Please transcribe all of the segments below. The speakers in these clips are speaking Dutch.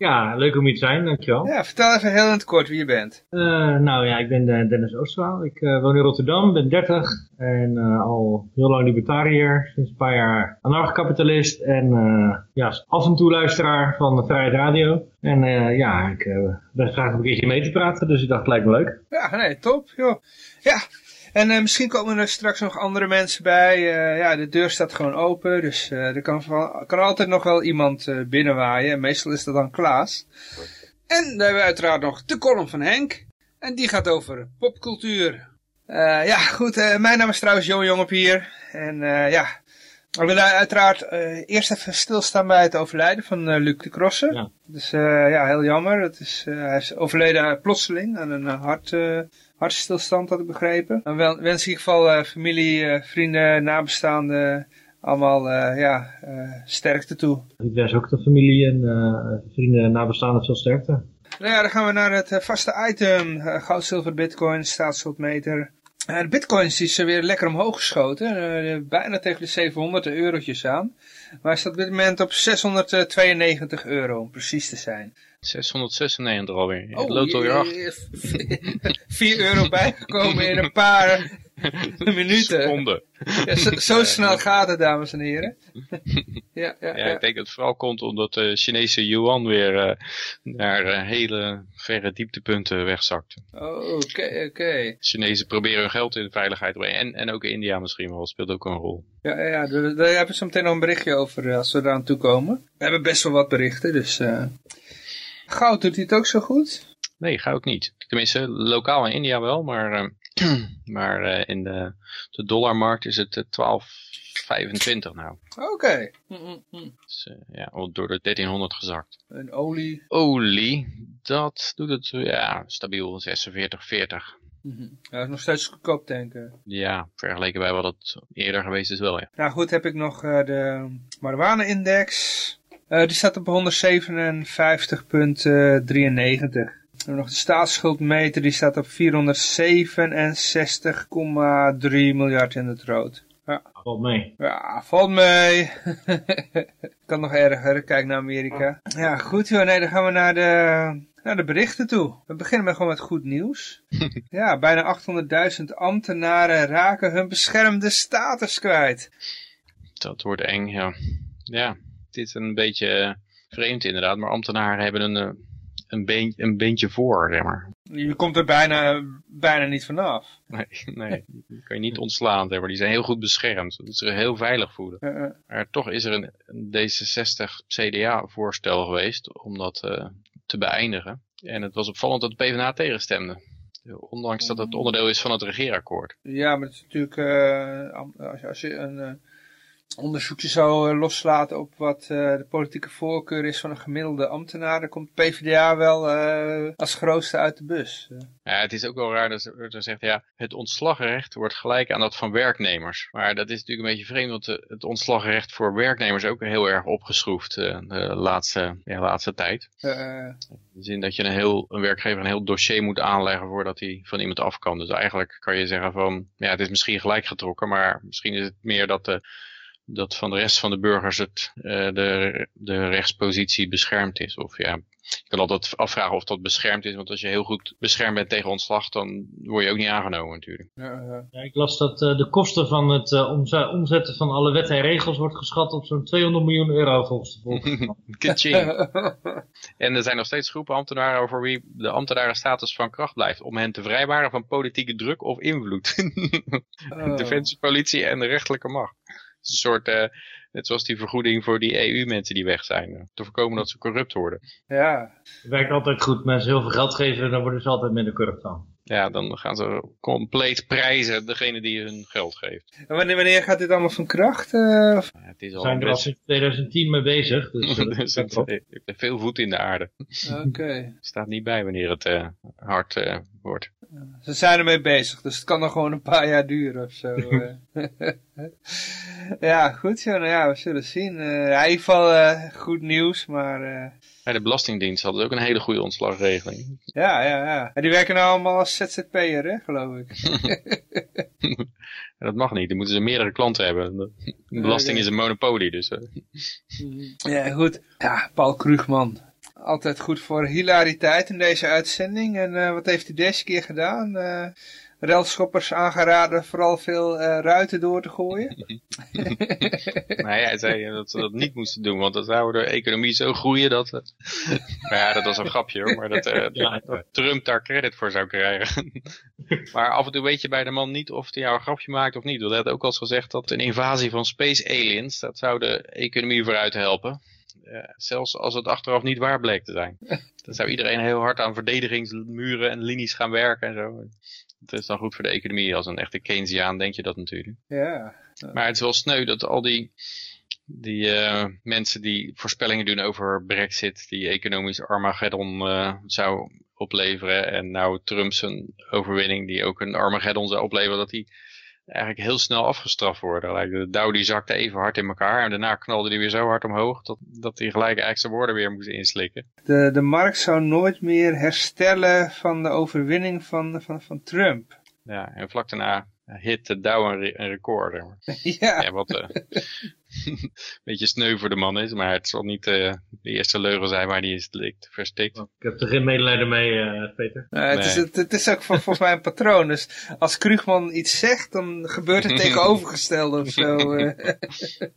Ja, leuk om hier te zijn, dankjewel. ja, vertel even heel in het kort wie je bent. Eh, nou ja, ik ben eh, Dennis Oosterwaal. Ik eh, woon in Rotterdam, ben 30 en al heel lang libertariër. Sinds een paar jaar anarcho-kapitalist en ja, af en toe luisteraar van de Vrijheid Radio. En ja, ik ben graag een keertje mee te praten, dus ik dacht, lijkt me leuk. Ja, nee, top, joh. Ja, en eh, misschien komen er straks nog andere mensen bij. Eh, ja, de deur staat gewoon open, dus eh, er kan, van- kan altijd nog wel iemand eh, binnenwaaien. En meestal is dat dan Klaas. En dan hebben we uiteraard nog de column van Henk. En die gaat over popcultuur. Eh, ja, goed, eh, mijn naam is trouwens Jo Jongep hier. En eh, ja, we willen uiteraard eh, eerst even stilstaan bij het overlijden van Luc de Crossen. Ja. Dus eh, ja, heel jammer. Het is, eh, hij is overleden plotseling aan een hart, eh, hartstilstand, had ik begrepen. Dan wens ik in ieder geval eh, familie, eh, vrienden, nabestaanden allemaal eh, ja, sterkte toe. Ik wens ook de familie en vrienden en nabestaanden veel sterkte. Nou ja, dan gaan we naar het vaste item. goud, zilver, bitcoin, staatsschuldmeter. De bitcoins is er weer lekker omhoog geschoten. bijna tegen de 700 eurotjes aan. Maar hij staat op dit moment op 692 euro, om precies te zijn. 696 alweer. Het Oh, loopt alweer acht. 4 euro bijgekomen in een paar minuten. Seconden. Ja, zo, zo snel gaat het, dames en heren. ja, ja, Ja, ik denk dat het vooral komt omdat de Chinese yuan weer eh, naar eh, hele verre dieptepunten wegzakt. Oh, Oké, oké. Chinezen proberen hun geld in de veiligheid te brengen. En, en ook India misschien wel, speelt ook een rol. Ja, ja, daar daar hebben we zo meteen nog een berichtje over eh, als we eraan toe komen. We hebben best wel wat berichten, dus... Goud doet hij het ook zo goed? Nee, ook niet. Tenminste, lokaal in India wel, maar, eh, maar eh, in de, de dollarmarkt is het eh, 12,25 nou. Oké. Mm, mm. Dus, eh, ja, al door de 1300 gezakt. En olie. Olie, dat doet het eh, ja, stabiel 46,40. Mhm. Ja, dat is nog steeds goedkoop tanken. Ja, vergeleken bij wat het eerder geweest is wel, ja. Nou goed, heb ik nog eh, de marijuana-index. Eh, die staat op 157,93. We hebben nog de staatsschuldmeter, die staat op 467,3 miljard in het rood. Ja, Valt mee. ja valt mee. kan nog erger, kijk naar Amerika. Ja, goed joh, nee, dan gaan we naar de, naar de berichten toe. We beginnen met gewoon met goed nieuws. ja, bijna 800.000 ambtenaren raken hun beschermde status kwijt. Dat wordt eng, ja. Ja, dit is een beetje eh, vreemd inderdaad, maar ambtenaren hebben een, eh, een, been, een beentje voor, zeg maar. Je komt er bijna, bijna niet vanaf. Nee, nee, die kan je niet ontslaan, zeg maar. Die zijn heel goed beschermd, dat ze zich heel veilig voelen. Maar toch is er een, een D66 CDA-voorstel geweest om dat eh, te beëindigen. En het was opvallend dat de PvdA tegenstemde. Ondanks dat het onderdeel is van het regeerakkoord. ja, maar het is natuurlijk, als, je, als je een onderzoekje zou eh, loslaten op wat eh, de politieke voorkeur is van een gemiddelde ambtenaar, dan komt PvdA wel eh, als grootste uit de bus. Ja, het is ook wel raar dat wordt gezegd, ja, het ontslagrecht wordt gelijk aan dat van werknemers. Maar dat is natuurlijk een beetje vreemd, want het ontslagrecht voor werknemers is ook heel erg opgeschroefd de laatste, ja, laatste tijd. In de zin dat je een, heel, een werkgever een heel dossier moet aanleggen voordat hij van iemand af kan. Dus eigenlijk kan je zeggen van, ja, het is misschien gelijk getrokken, maar misschien is het meer dat de, dat van de rest van de burgers het, eh, de, de rechtspositie beschermd is. Of ja, je kan altijd afvragen of dat beschermd is, want als je heel goed beschermd bent tegen ontslag, dan word je ook niet aangenomen natuurlijk. Ja, ik las dat eh, de kosten van het eh, omze- omzetten van alle wetten en regels wordt geschat op zo'n 200 miljoen euro volgens de Volkskrant. Ka-ching. En er zijn nog steeds groepen ambtenaren voor wie de ambtenarenstatus van kracht blijft. Om hen te vrijwaren van politieke druk of invloed. Oh. Defensie, politie en de rechterlijke macht. Een soort, eh, net zoals die vergoeding voor die EU-mensen die weg zijn. eh, te voorkomen dat ze corrupt worden. Ja, Het werkt altijd goed. Mensen heel veel geld geven, dan worden ze altijd minder corrupt van. Ja, dan gaan ze compleet prijzen degene die hun geld geeft. En wanneer, wanneer gaat dit allemaal van kracht? Uh, ja, het is We al zijn er al sinds 2010 mee bezig. Dus, eh, dus gaat het wel. heeft veel voet in de aarde. Oké. Staat niet bij wanneer het eh, hard eh, wordt. Ze zijn ermee bezig, dus het kan nog gewoon een paar jaar duren of zo. eh. ja, goed zo. Nou ja, we zullen zien. Eh, ja, in ieder geval eh, goed nieuws, maar eh, Bij de Belastingdienst hadden ze ook een hele goede ontslagregeling. ja, ja, ja. En die werken nou allemaal als ZZP'er, hè, geloof ik. Dat mag niet, dan moeten ze meerdere klanten hebben. De belasting is een monopolie, dus... eh, Ja, goed. Ja, Paul Krugman. Altijd goed voor hilariteit in deze uitzending. En eh, wat heeft hij deze keer gedaan? Eh Relschoppers aangeraden vooral veel eh, ruiten door te gooien. Maar ja, hij zei eh, dat ze dat niet moesten doen, want dan zou de economie zo groeien dat... eh, maar ja, dat was een grapje hoor, maar dat, eh, Ja. dat Trump daar credit voor zou krijgen. maar af en toe weet je bij de man niet of hij jou een grapje maakt of niet. Want hij had ook al eens gezegd dat een invasie van space aliens, dat zou de economie vooruit helpen. Eh, zelfs als het achteraf niet waar bleek te zijn. Dan zou iedereen heel hard aan verdedigingsmuren en linies gaan werken en zo. Het is dan goed voor de economie. Als een echte Keynesiaan denk je dat natuurlijk. Ja. Maar het is wel sneu dat al die, die eh, mensen die voorspellingen doen over Brexit, die economisch Armageddon eh, zou opleveren. En nou Trump zijn overwinning, die ook een Armageddon zou opleveren, dat die eigenlijk heel snel afgestraft worden. De Dow die zakte even hard in elkaar en daarna knalde die weer zo hard omhoog dat, dat hij gelijk eigenlijk zijn woorden weer moest inslikken. De, de markt zou nooit meer herstellen van de overwinning van, van, van Trump. Ja, en vlak daarna hit de Dow een, re- een record. ja. Ja, wat eh, beetje sneu voor de man is, maar het zal niet eh, de eerste leugen zijn waar hij is verstikt. verstikt. Ik heb er geen medelijden mee, eh, Peter. Nou, het, is, Nee. het, het is ook vol- volgens mij een patroon. Dus als Krugman iets zegt, dan gebeurt het tegenovergestelde of zo. eh.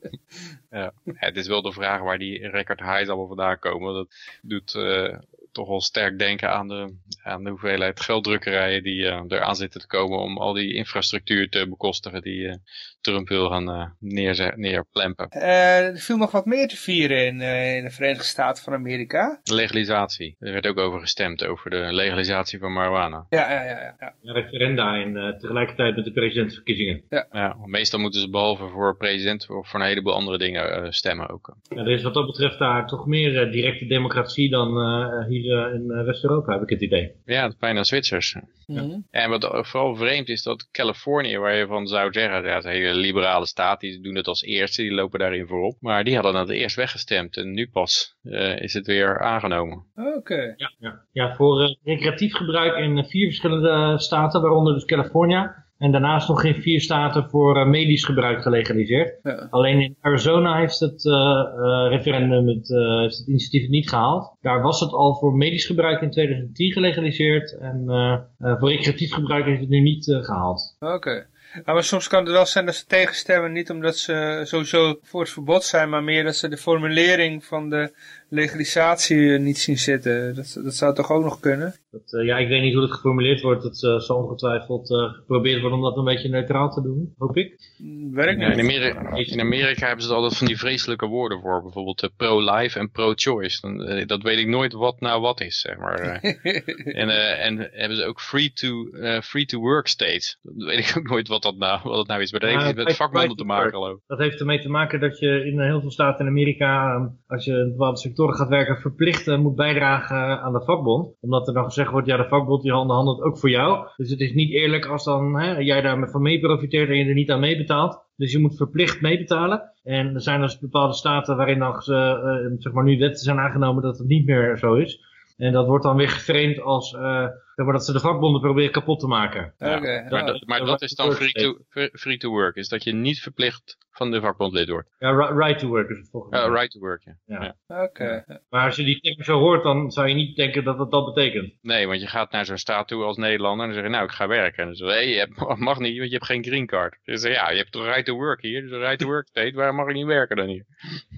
Ja, het is wel de vraag waar die record highs allemaal vandaan komen. Dat doet eh, toch wel sterk denken aan de, aan de hoeveelheid gelddrukkerijen die eh eraan zitten te komen om al die infrastructuur te bekostigen die eh, Trump wil gaan eh neerze- neerplempen. Eh, er viel nog wat meer te vieren in, eh, in de Verenigde Staten van Amerika. Legalisatie. Er werd ook over gestemd, over de legalisatie van marijuana. Ja, ja, ja. ja, ja. Een referenda in eh, tegelijkertijd met de presidentsverkiezingen. Ja, meestal moeten ze behalve voor president of voor een heleboel andere dingen eh, stemmen ook. Ja, er is wat dat betreft daar toch meer eh, directe democratie dan eh, hier in eh, West-Europa, heb ik het idee. Ja, het bijna Zwitsers. Mhm. En wat vooral vreemd is dat Californië, waar je van zou zeggen, ja, het een hele liberale staat, die doen het als eerste, die lopen daarin voorop. Maar die hadden het eerst weggestemd en nu pas eh, is het weer aangenomen. Oké. Ja, ja. ja voor eh, recreatief gebruik in eh, vier verschillende staten, waaronder dus California. En daarnaast nog in vier staten voor eh, medisch gebruik gelegaliseerd. Ja. Alleen in Arizona heeft het eh, eh, referendum, het, eh, heeft het initiatief niet gehaald. Daar was het al voor medisch gebruik in 2010 gelegaliseerd. En eh, eh, voor recreatief gebruik heeft het nu niet eh, gehaald. Oké. Ja, maar soms kan het wel zijn dat ze tegenstemmen, niet omdat ze sowieso voor het verbod zijn, maar meer dat ze de formulering van de legalisatie eh, niet zien zitten. Dat, dat zou toch ook nog kunnen? Dat, eh, ja, ik weet niet hoe het geformuleerd wordt. Het eh, zal ongetwijfeld eh, geprobeerd worden om dat een beetje neutraal te doen, hoop ik. Mm, Werkt Ja, in, niet. Amerika, in Amerika hebben ze er altijd van die vreselijke woorden voor, bijvoorbeeld pro-life en pro-choice. Dan, dat weet ik nooit wat nou wat is, zeg maar. en, eh, en hebben ze ook free-to eh, free to work states. Dat weet ik ook nooit wat dat nou, wat dat nou is, maar dat heeft iets met vakbonden te maken, geloof ik. Dat heeft ermee te maken dat je in heel veel staten in Amerika, ehm, als je in bepaalde sectoren gaat werken, verplicht moet bijdragen aan de vakbond. Omdat er dan gezegd wordt, ja de vakbond die handelt ook voor jou. Dus het is niet eerlijk als dan hè, jij daar van mee profiteert en je er niet aan meebetaalt. Dus je moet verplicht meebetalen. En er zijn dus bepaalde staten waarin dan eh, zeg maar nu wetten zijn aangenomen dat het niet meer zo is. En dat wordt dan weer geframed als eh, maar dat ze de vakbonden proberen kapot te maken. Ja, Oké, maar, ja. dat, maar dat is dan free-to free to work, is dat je niet verplicht van de vakbond lid wordt. Ja, ri- right to work is het volgens mij. Ja, right to work, ja. Ja. Ja. Oké. Maar als je die term zo hoort, dan zou je niet denken dat het dat betekent. Nee, want je gaat naar zo'n staat toe als Nederlander en dan zeg je, nou, ik ga werken. En dan zeg je, hé, je hebt- mag niet, want je hebt geen green card. Dus zeg je, ja, je hebt toch right to work hier, dus een right to work state, waarom mag ik niet werken dan hier?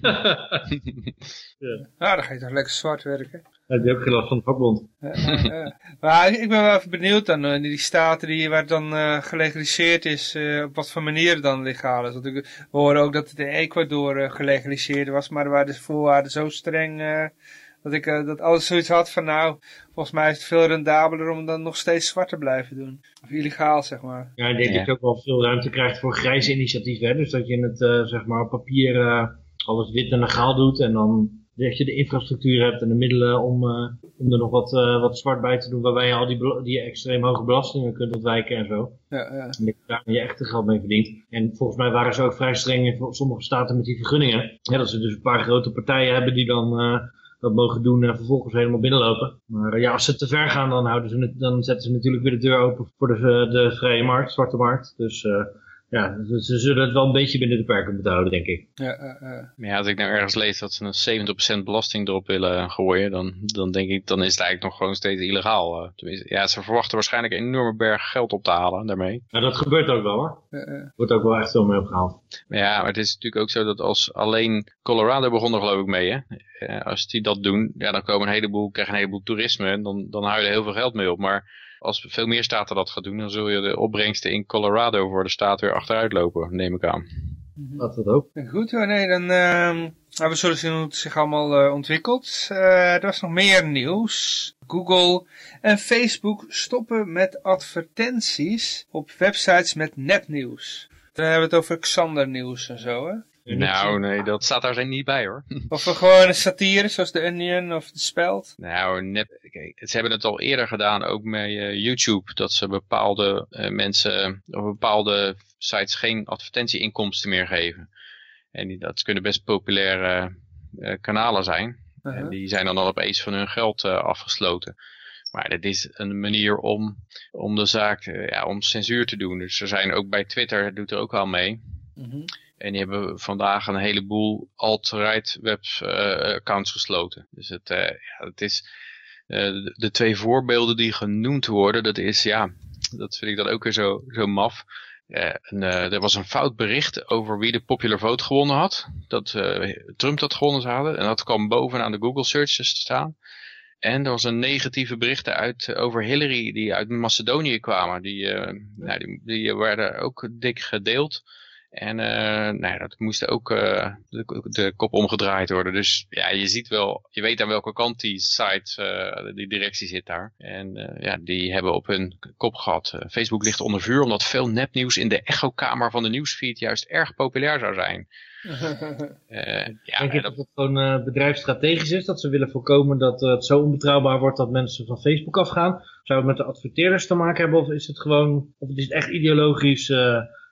Nou, dan ga je toch lekker zwart werken. Heb je ook geen last van de vakbond. Ja, ja, ja. Maar ik ben wel even benieuwd dan, eh, die staten die, waar het dan eh, gelegaliseerd is, eh, op wat voor manier het dan legaal is. Want ik- we horen ook dat het in Ecuador eh, gelegaliseerd was, maar waar de voorwaarden zo streng, eh, Dat ik uh, dat alles zoiets had van nou, volgens mij is het veel rendabeler om dan nog steeds zwart te blijven doen. Of illegaal, zeg maar. Ja, ik denk dat je ook wel veel ruimte krijgt voor grijze initiatieven. Hè? Dus dat je het, uh, zeg maar, op papier uh, alles wit en legaal doet en dan dat je de infrastructuur hebt en de middelen om, uh, om er nog wat, uh, wat zwart bij te doen, waarbij je al die, die extreem hoge belastingen kunt ontwijken en zo. Ja, ja. En dat je daar je echte geld mee verdient. En volgens mij waren ze ook vrij streng in sommige staten met die vergunningen. Ja, dat ze dus een paar grote partijen hebben die dan uh, dat mogen doen en vervolgens helemaal binnenlopen. Maar ja, als ze te ver gaan, dan, houden ze, dan zetten ze natuurlijk weer de deur open voor de, de vrije markt, zwarte markt. Dus ja, ze zullen het wel een beetje binnen de perken moeten houden, denk ik. Ja, uh, uh. ja, als ik nou ergens lees dat ze een 70% belasting erop willen gooien, dan, dan denk ik, dan is het eigenlijk nog gewoon steeds illegaal. Uh, tenminste, ja, ze verwachten waarschijnlijk een enorme berg geld op te halen daarmee. Ja, dat gebeurt ook wel hoor. Wordt ook wel echt veel mee opgehaald. Ja, maar het is natuurlijk ook zo dat als alleen Colorado begon er geloof ik mee, hè. Als die dat doen, ja, dan komen een heleboel, krijgen een heleboel toerisme en dan, dan hou je er heel veel geld mee op. Maar als veel meer staten dat gaan doen, dan zul je de opbrengsten in Colorado voor de staat weer achteruit lopen, neem ik aan. Dat dat ook. Goed hoor, nee, dan uh, we zullen zien hoe het zich allemaal uh, ontwikkelt. Uh, er was nog meer nieuws. Google en Facebook stoppen met advertenties op websites met nepnieuws. Dan hebben we het over Xander nieuws en zo, hè? Nou, nee, dat staat daar niet bij hoor. Of gewoon een satire, zoals de Onion of de Speld. Nou, nep, kijk, ze hebben het al eerder gedaan, ook met uh, YouTube, dat ze bepaalde uh, mensen, of bepaalde sites geen advertentieinkomsten meer geven. En die, dat kunnen best populaire uh, kanalen zijn. -huh. En die zijn dan al opeens van hun geld afgesloten. Maar dit is een manier om, om de zaak, ja, om censuur te doen. Dus er zijn ook bij Twitter, doet er ook al mee. -huh. En die hebben vandaag een heleboel alt-right web uh, accounts gesloten. Dus het, uh, ja, het is uh, de, twee voorbeelden die genoemd worden, dat is ja, dat vind ik dan ook weer zo, zo maf. Er was een fout bericht over wie de popular vote gewonnen had. Dat Trump dat gewonnen zou. En dat kwam bovenaan de Google searches te staan. En er was een negatieve berichten uit, over Hillary die uit Macedonië kwamen. Die, nou, die, die werden ook dik gedeeld. En uh, nou, dat moest ook uh, de, de, kop omgedraaid worden. Dus ja, je ziet wel, je weet aan welke kant die site, uh, die directie zit daar. En ja, die hebben op hun kop gehad. Facebook ligt onder vuur omdat veel nepnieuws in de echokamer van de nieuwsfeed juist erg populair zou zijn. ja, Denk je dat het gewoon bedrijfsstrategisch is? Dat ze willen voorkomen dat het zo onbetrouwbaar wordt dat mensen van Facebook afgaan? Zou het met de adverteerders te maken hebben of is het gewoon, of is het echt ideologisch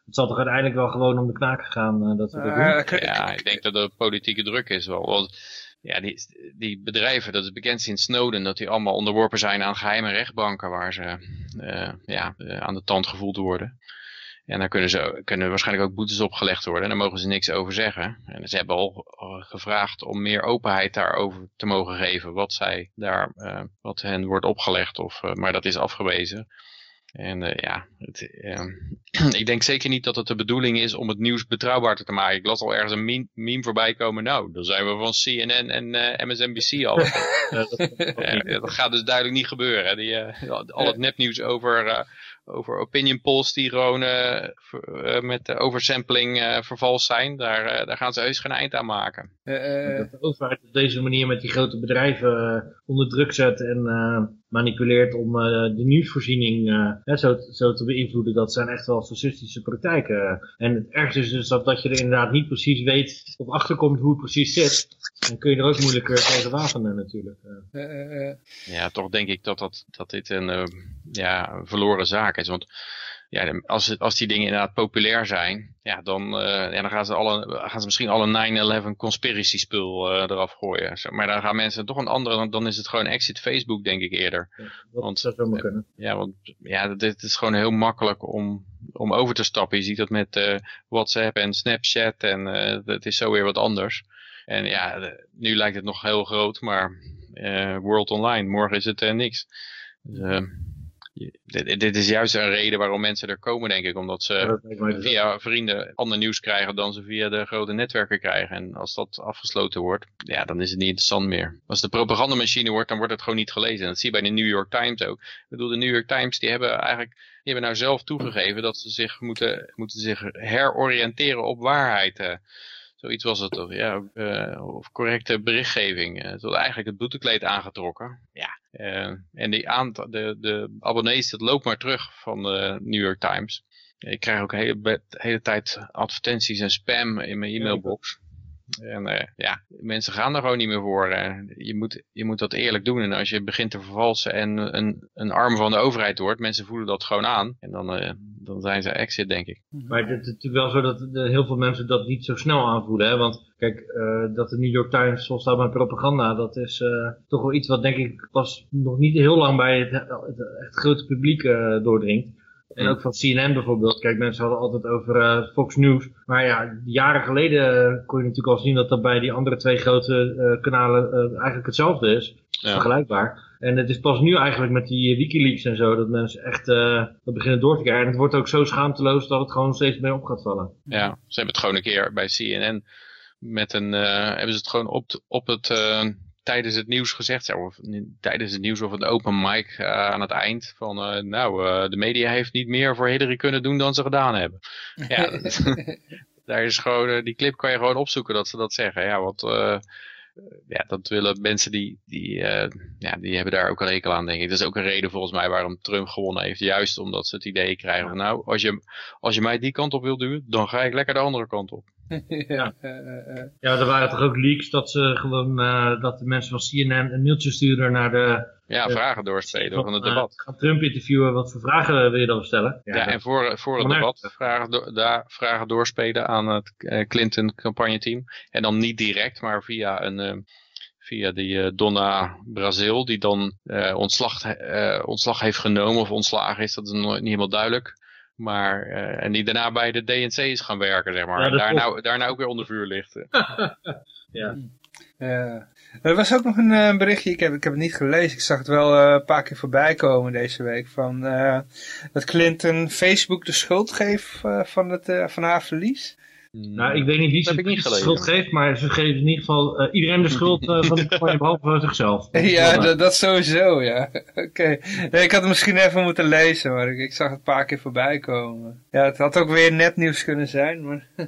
het zal toch uiteindelijk wel gewoon om de knaken gaan uh, dat we dat doen? Ja, ik denk dat er politieke druk is wel. Want ja, die, die bedrijven, dat is bekend sinds Snowden, dat die allemaal onderworpen zijn aan geheime rechtbanken waar ze uh, ja, uh, aan de tand gevoeld worden. En daar kunnen, ze, kunnen waarschijnlijk ook boetes opgelegd worden en daar mogen ze niks over zeggen. En ze hebben al gevraagd om meer openheid daarover te mogen geven, wat zij daar, wat hen wordt opgelegd, of, maar dat is afgewezen. En uh, ja, het, uh, ik denk zeker niet dat het de bedoeling is om het nieuws betrouwbaarder te maken. Ik las al ergens een meme, meme voorbij komen. Nou, dan zijn we van CNN en uh, MSNBC al. dat, dat, gaat dus duidelijk niet gebeuren. Die, al het nepnieuws over, over opinion polls die gewoon met oversampling vervals zijn. Daar, daar gaan ze heus geen eind aan maken. Dat de overheid op deze manier met die grote bedrijven onder druk zet en manipuleert om uh, de nieuwsvoorziening uh, zo, zo, te beïnvloeden. Dat zijn echt wel fascistische praktijken. En het ergste is dus dat, dat je er inderdaad niet precies weet of achterkomt hoe het precies zit. Dan kun je er ook moeilijker tegen wapenen natuurlijk. Uh. Ja, toch denk ik dat, dat, dat dit een ja, verloren zaak is. Want ja, als, het, als die dingen inderdaad populair zijn, ja, dan, uh, ja, dan gaan, ze alle, gaan ze misschien alle 9-11 conspiracy spul uh, eraf gooien. Maar dan gaan mensen toch een andere, dan is het gewoon exit Facebook denk ik eerder. Ja, dat want, zou zomaar kunnen. Ja, want ja, dit is gewoon heel makkelijk om, om over te stappen. Je ziet dat met uh, WhatsApp en Snapchat en het is zo weer wat anders. En ja, nu lijkt het nog heel groot, maar World Online, morgen is het niks. Dus, dit, dit, is juist een reden waarom mensen er komen, denk ik. Omdat ze via vrienden ander nieuws krijgen dan ze via de grote netwerken krijgen. En als dat afgesloten wordt, ja, dan is het niet interessant meer. Als de propagandamachine wordt, dan wordt het gewoon niet gelezen. En dat zie je bij de New York Times ook. Ik bedoel, de New York Times, die hebben eigenlijk, die hebben nou zelf toegegeven dat ze zich moeten, moeten zich heroriënteren op waarheid. Zoiets was het toch, ja. Uh, of correcte berichtgeving. Uh, het was eigenlijk het boetekleed aangetrokken. Ja. Uh, en die aantal, de, de abonnees, dat loopt maar terug van de New York Times. Ik krijg ook de hele, hele tijd advertenties en spam in mijn e-mailbox. En uh, ja, mensen gaan er gewoon niet meer voor. Uh, je, moet, je moet dat eerlijk doen. En als je begint te vervalsen en een, een arm van de overheid wordt, mensen voelen dat gewoon aan. En dan, uh, dan zijn ze exit, denk ik. Mhm. Maar het is natuurlijk wel zo dat heel veel mensen dat niet zo snel aanvoelen. Hè? Want kijk, dat de New York Times volstaat met propaganda, dat is toch wel iets wat denk ik pas nog niet heel lang bij het, het, het grote publiek doordringt. En ook van CNN bijvoorbeeld. Kijk, mensen hadden altijd over uh, Fox News. Maar ja, jaren geleden kon je natuurlijk al zien dat dat bij die andere twee grote uh, kanalen eigenlijk hetzelfde is. Ja. Vergelijkbaar. En het is pas nu eigenlijk met die Wikileaks en zo dat mensen echt dat beginnen door te krijgen. En het wordt ook zo schaamteloos dat het gewoon steeds meer op gaat vallen. Ja, ze hebben het gewoon een keer bij CNN met een, hebben ze het gewoon op, op het tijdens het nieuws gezegd, of tijdens het nieuws of een open mic uh, aan het eind, van uh, nou, uh, de media heeft niet meer voor Hillary kunnen doen dan ze gedaan hebben. Ja, dat, daar is gewoon, die clip kan je gewoon opzoeken dat ze dat zeggen. Ja, want ja, dat willen mensen die, die, ja, die hebben daar ook een rekel aan, denk ik. Dat is ook een reden volgens mij waarom Trump gewonnen heeft. Juist omdat ze het idee krijgen van, nou, als je, als je mij die kant op wil duwen, dan ga ik lekker de andere kant op. ja. ja, er waren toch ook leaks dat ze gewoon, uh, dat de mensen van CNN een mailtje sturen naar de... Ja, vragen doorspelen van het debat. Uh, gaan Trump interviewen, wat voor vragen wil je dan stellen? Ja, ja en voor, voor het debat vragen, do daar, vragen doorspelen aan het Clinton campagneteam. En dan niet direct, maar via een via die uh, Donna Brazil, die dan uh, ontslag, uh, ontslag heeft genomen of ontslagen is, dat is nog niet helemaal duidelijk. Maar, uh, en die daarna bij de DNC is gaan werken, zeg maar. Ja, en daar nou, daar nou ook weer onder vuur ligt. ja. Uh, er was ook nog een uh, berichtje, ik heb, ik heb het niet gelezen, ik zag het wel uh, een paar keer voorbij komen deze week, van dat Clinton Facebook de schuld geeft van, het, van haar verlies. Nou, ik weet niet wie ze de schuld geeft, maar ze geven in ieder geval uh, iedereen de schuld uh, van campagne behalve zichzelf. Ja, dat, dat sowieso, ja. Oké. Okay. Nee, ik had het misschien even moeten lezen, maar ik, ik, zag het een paar keer voorbij komen. Ja, het had ook weer netnieuws kunnen zijn, maar...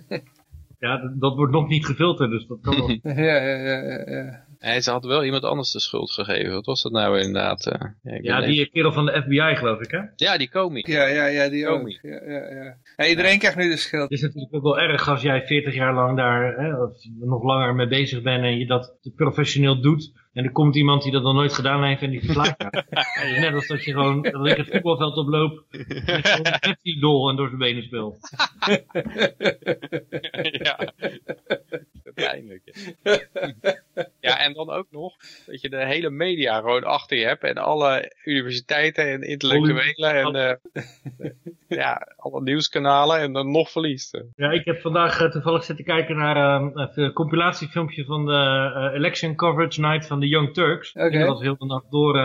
ja, dat, dat, wordt nog niet gefilterd, dus dat kan wel. ja, ja, ja, ja. Nee, ze had wel iemand anders de schuld gegeven. Wat was dat nou inderdaad? Uh, ja, ja die even... kerel van de FBI geloof ik hè? Ja, die Comey. Ja, ja, ja, die Comey. ook. Ja, ja, ja. ja iedereen krijgt nu de schuld. Het is natuurlijk ook wel erg als jij 40 jaar lang daar, hè, of nog langer mee bezig bent en je dat professioneel doet. En er komt iemand die dat nog nooit gedaan heeft en die verslaat je. net als dat je gewoon dat ik het voetbalveld oploopt met die dol en door zijn benen speelt. ja, pijnlijk. Ja, en dan ook nog dat je de hele media gewoon achter je hebt en alle universiteiten en intellectuelen en uh, ja, alle nieuwskanalen en dan nog verliest. Ja, ik heb vandaag uh, toevallig zitten kijken naar uh, een compilatiefilmpje van de election coverage night van de Young Turks. Okay. En dat was heel de nacht door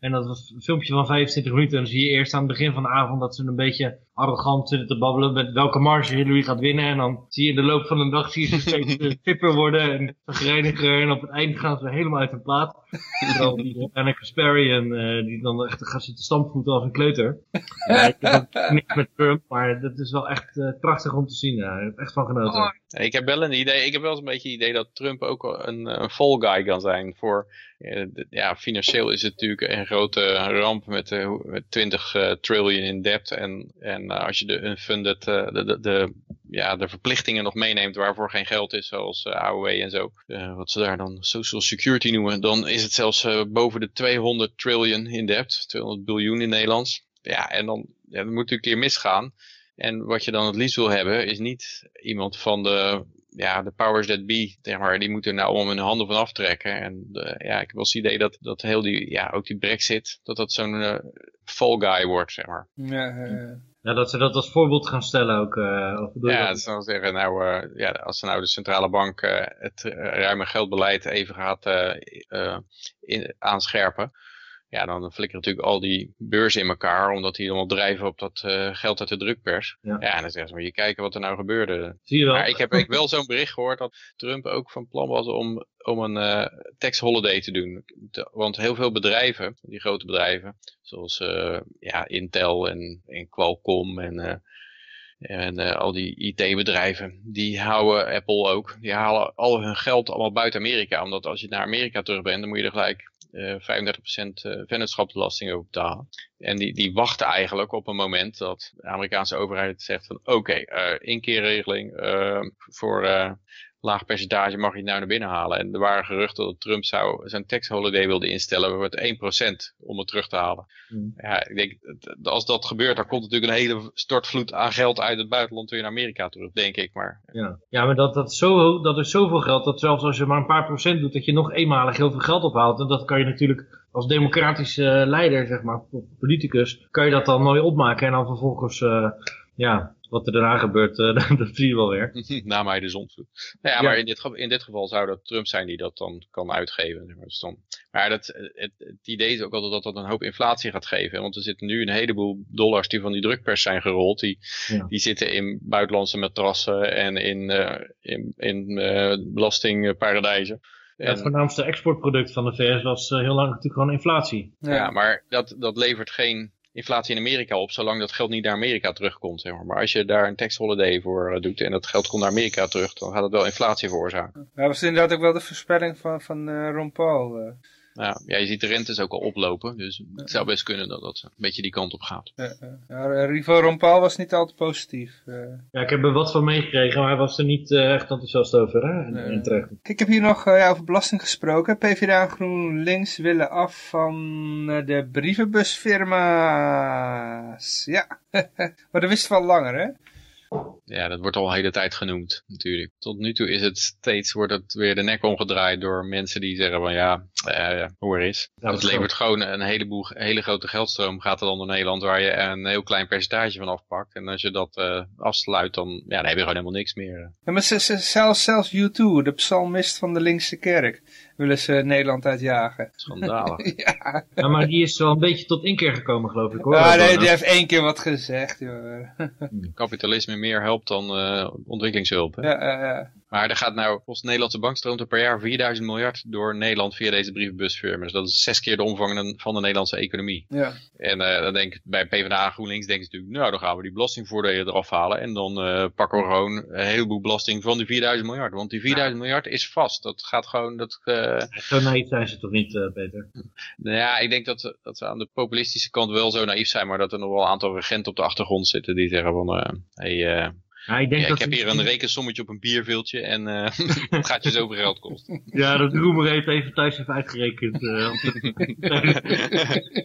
en dat was een filmpje van 25 minuten en dan zie je eerst aan het begin van de avond dat ze een beetje arrogant zitten te babbelen met welke marge Hillary gaat winnen. En dan zie je in de loop van de dag zie je ze steeds tipper worden en vergreniger. En op het eind gaan ze helemaal uit hun plaat. Terwijl die Anna Kasparian, uh, die dan echt gaat zitten stampvoeten als een kleuter. Ja, ik heb niks met Trump, maar dat is wel echt uh, prachtig om te zien. Ja. Ik heb echt van genoten. Oh, ik heb wel een idee, ik heb wel eens een beetje het idee dat Trump ook een, een fall guy kan zijn voor ja, financieel is het natuurlijk een grote ramp met, uh, met 20 uh, trillion in debt. En, en als je de unfunded, de, de, de, ja, de verplichtingen nog meeneemt waarvoor geen geld is, zoals AOW en zo. wat ze daar dan social security noemen. Dan is het zelfs boven de 200 trillion in debt. 200 biljoen in Nederlands. Ja, en dan, ja, dan moet natuurlijk een keer misgaan. En wat je dan het liefst wil hebben, is niet iemand van de ja, de powers that be, zeg maar, die moeten nou om hun handen van aftrekken. En uh, ja, ik heb wel eens het idee dat, dat heel die, ja, ook die brexit, dat dat zo'n uh, fall guy wordt, zeg maar. Ja, uh, ja, dat ze dat als voorbeeld gaan stellen ook. Uh, ja, dat zou zeggen, nou, uh, ja, als nou de centrale bank uh, het ruime geldbeleid even gaat in, aanscherpen, ja, dan flikkeren natuurlijk al die beurzen in elkaar, omdat die allemaal drijven op dat uh, geld uit de drukpers. Ja. ja, en dan zeggen ze, maar je kijken wat er nou gebeurde. Zie je wel. Maar ik heb ik wel zo'n bericht gehoord dat Trump ook van plan was om, om een uh, tax holiday te doen. Want heel veel bedrijven, die grote bedrijven, zoals uh, ja, Intel en, en Qualcomm en En uh, al die IT-bedrijven, die houden Apple ook. Die halen al hun geld allemaal buiten Amerika. Omdat als je naar Amerika terug bent, dan moet je er gelijk uh, 35% uh, vennootschapsbelasting over betalen. En die, die wachten eigenlijk op een moment dat de Amerikaanse overheid zegt van oké, okay, uh, inkeerregeling voor laag percentage mag je het nou naar binnen halen. En er waren geruchten dat Trump zou zijn tax holiday wilde instellen met 1% om het terug te halen. Mm. Ja, ik denk, als dat gebeurt, dan komt natuurlijk een hele stortvloed aan geld uit het buitenland weer naar Amerika terug, denk ik. Maar, ja. ja, maar dat, dat, zo, dat is zoveel geld, dat zelfs als je maar een paar procent doet, dat je nog eenmalig heel veel geld ophaalt. En dat kan je natuurlijk als democratische leider, zeg maar, politicus, kan je dat dan mooi opmaken en dan vervolgens, uh, ja, wat er daarna gebeurt, uh, dat zie je wel weer. Na mij de zon. Nou ja, maar in dit, in dit geval zou dat Trump zijn die dat dan kan uitgeven. Dus dan, maar dat, het, het, idee is ook altijd dat dat een hoop inflatie gaat geven. Want er zitten nu een heleboel dollars die van die drukpers zijn gerold. Die, ja. die zitten in buitenlandse matrassen en in, uh, in, in uh, belastingparadijzen. Ja, het voornaamste exportproduct van de VS was heel lang natuurlijk gewoon inflatie. Ja, ja maar dat, dat levert geen inflatie in Amerika op, zolang dat geld niet naar Amerika terugkomt. Maar. als je daar een tax holiday voor uh, doet en dat geld komt naar Amerika terug, dan gaat het wel inflatie veroorzaken. Ja, dat was inderdaad ook wel de voorspelling van, van uh, Ron Paul. Ja, ja, je ziet de rentes ook al oplopen, dus het zou best kunnen dat dat een beetje die kant op gaat. Ja, ja Rivo Ron Paul was niet altijd positief. Ja, ik heb er wat van meegekregen, maar hij was er niet echt enthousiast over. Hè? En, en terecht. Ik heb hier nog ja, over belasting gesproken. PvdA en GroenLinks willen af van de brievenbusfirma's. Ja, maar dat wist wel langer hè. Ja, dat wordt al een hele tijd genoemd natuurlijk. Tot nu toe is het steeds, wordt het weer de nek omgedraaid door mensen die zeggen van ja, uh, hoor eens. Ja, dat levert gewoon een heleboel, hele grote geldstroom gaat er dan door Nederland waar je een heel klein percentage van afpakt. En als je dat uh, afsluit, dan, ja, dan heb je gewoon helemaal niks meer. Ja, maar zelfs, zelfs U2, de psalmist van de linkse kerk, willen ze Nederland uitjagen. Schandalig. ja. ja. maar die is wel een beetje tot inkeer gekomen geloof ik hoor. Ja, nee, die heeft één keer wat gezegd. Joh. Kapitalisme meer helpt dan uh, ontwikkelingshulp. Hè? Ja, ja, ja. Maar er gaat nou, volgens de Nederlandse bank stroomt er per jaar 4000 miljard door Nederland via deze brievenbusfirma. Dus dat is zes keer de omvang van de Nederlandse economie. Ja. En uh, dan denk ik, bij PvdA GroenLinks denken ze natuurlijk, nou dan gaan we die belastingvoordelen eraf halen. En dan uh, pakken we gewoon een heleboel belasting van die 4000 miljard. Want die 4000 miljard is vast. Dat gaat gewoon... Dat, uh... Zo naïef zijn ze toch niet, Peter? Nou ja, ik denk dat, dat ze aan de populistische kant wel zo naïef zijn. Maar dat er nog wel een aantal regenten op de achtergrond zitten die zeggen van... hey, ja, ik, denk ja, dat ik heb hier een rekensommetje op een bierviltje en uh, het gaat je zoveel geld kosten. Ja, dat Roemer heeft even thuis even uitgerekend. Uh,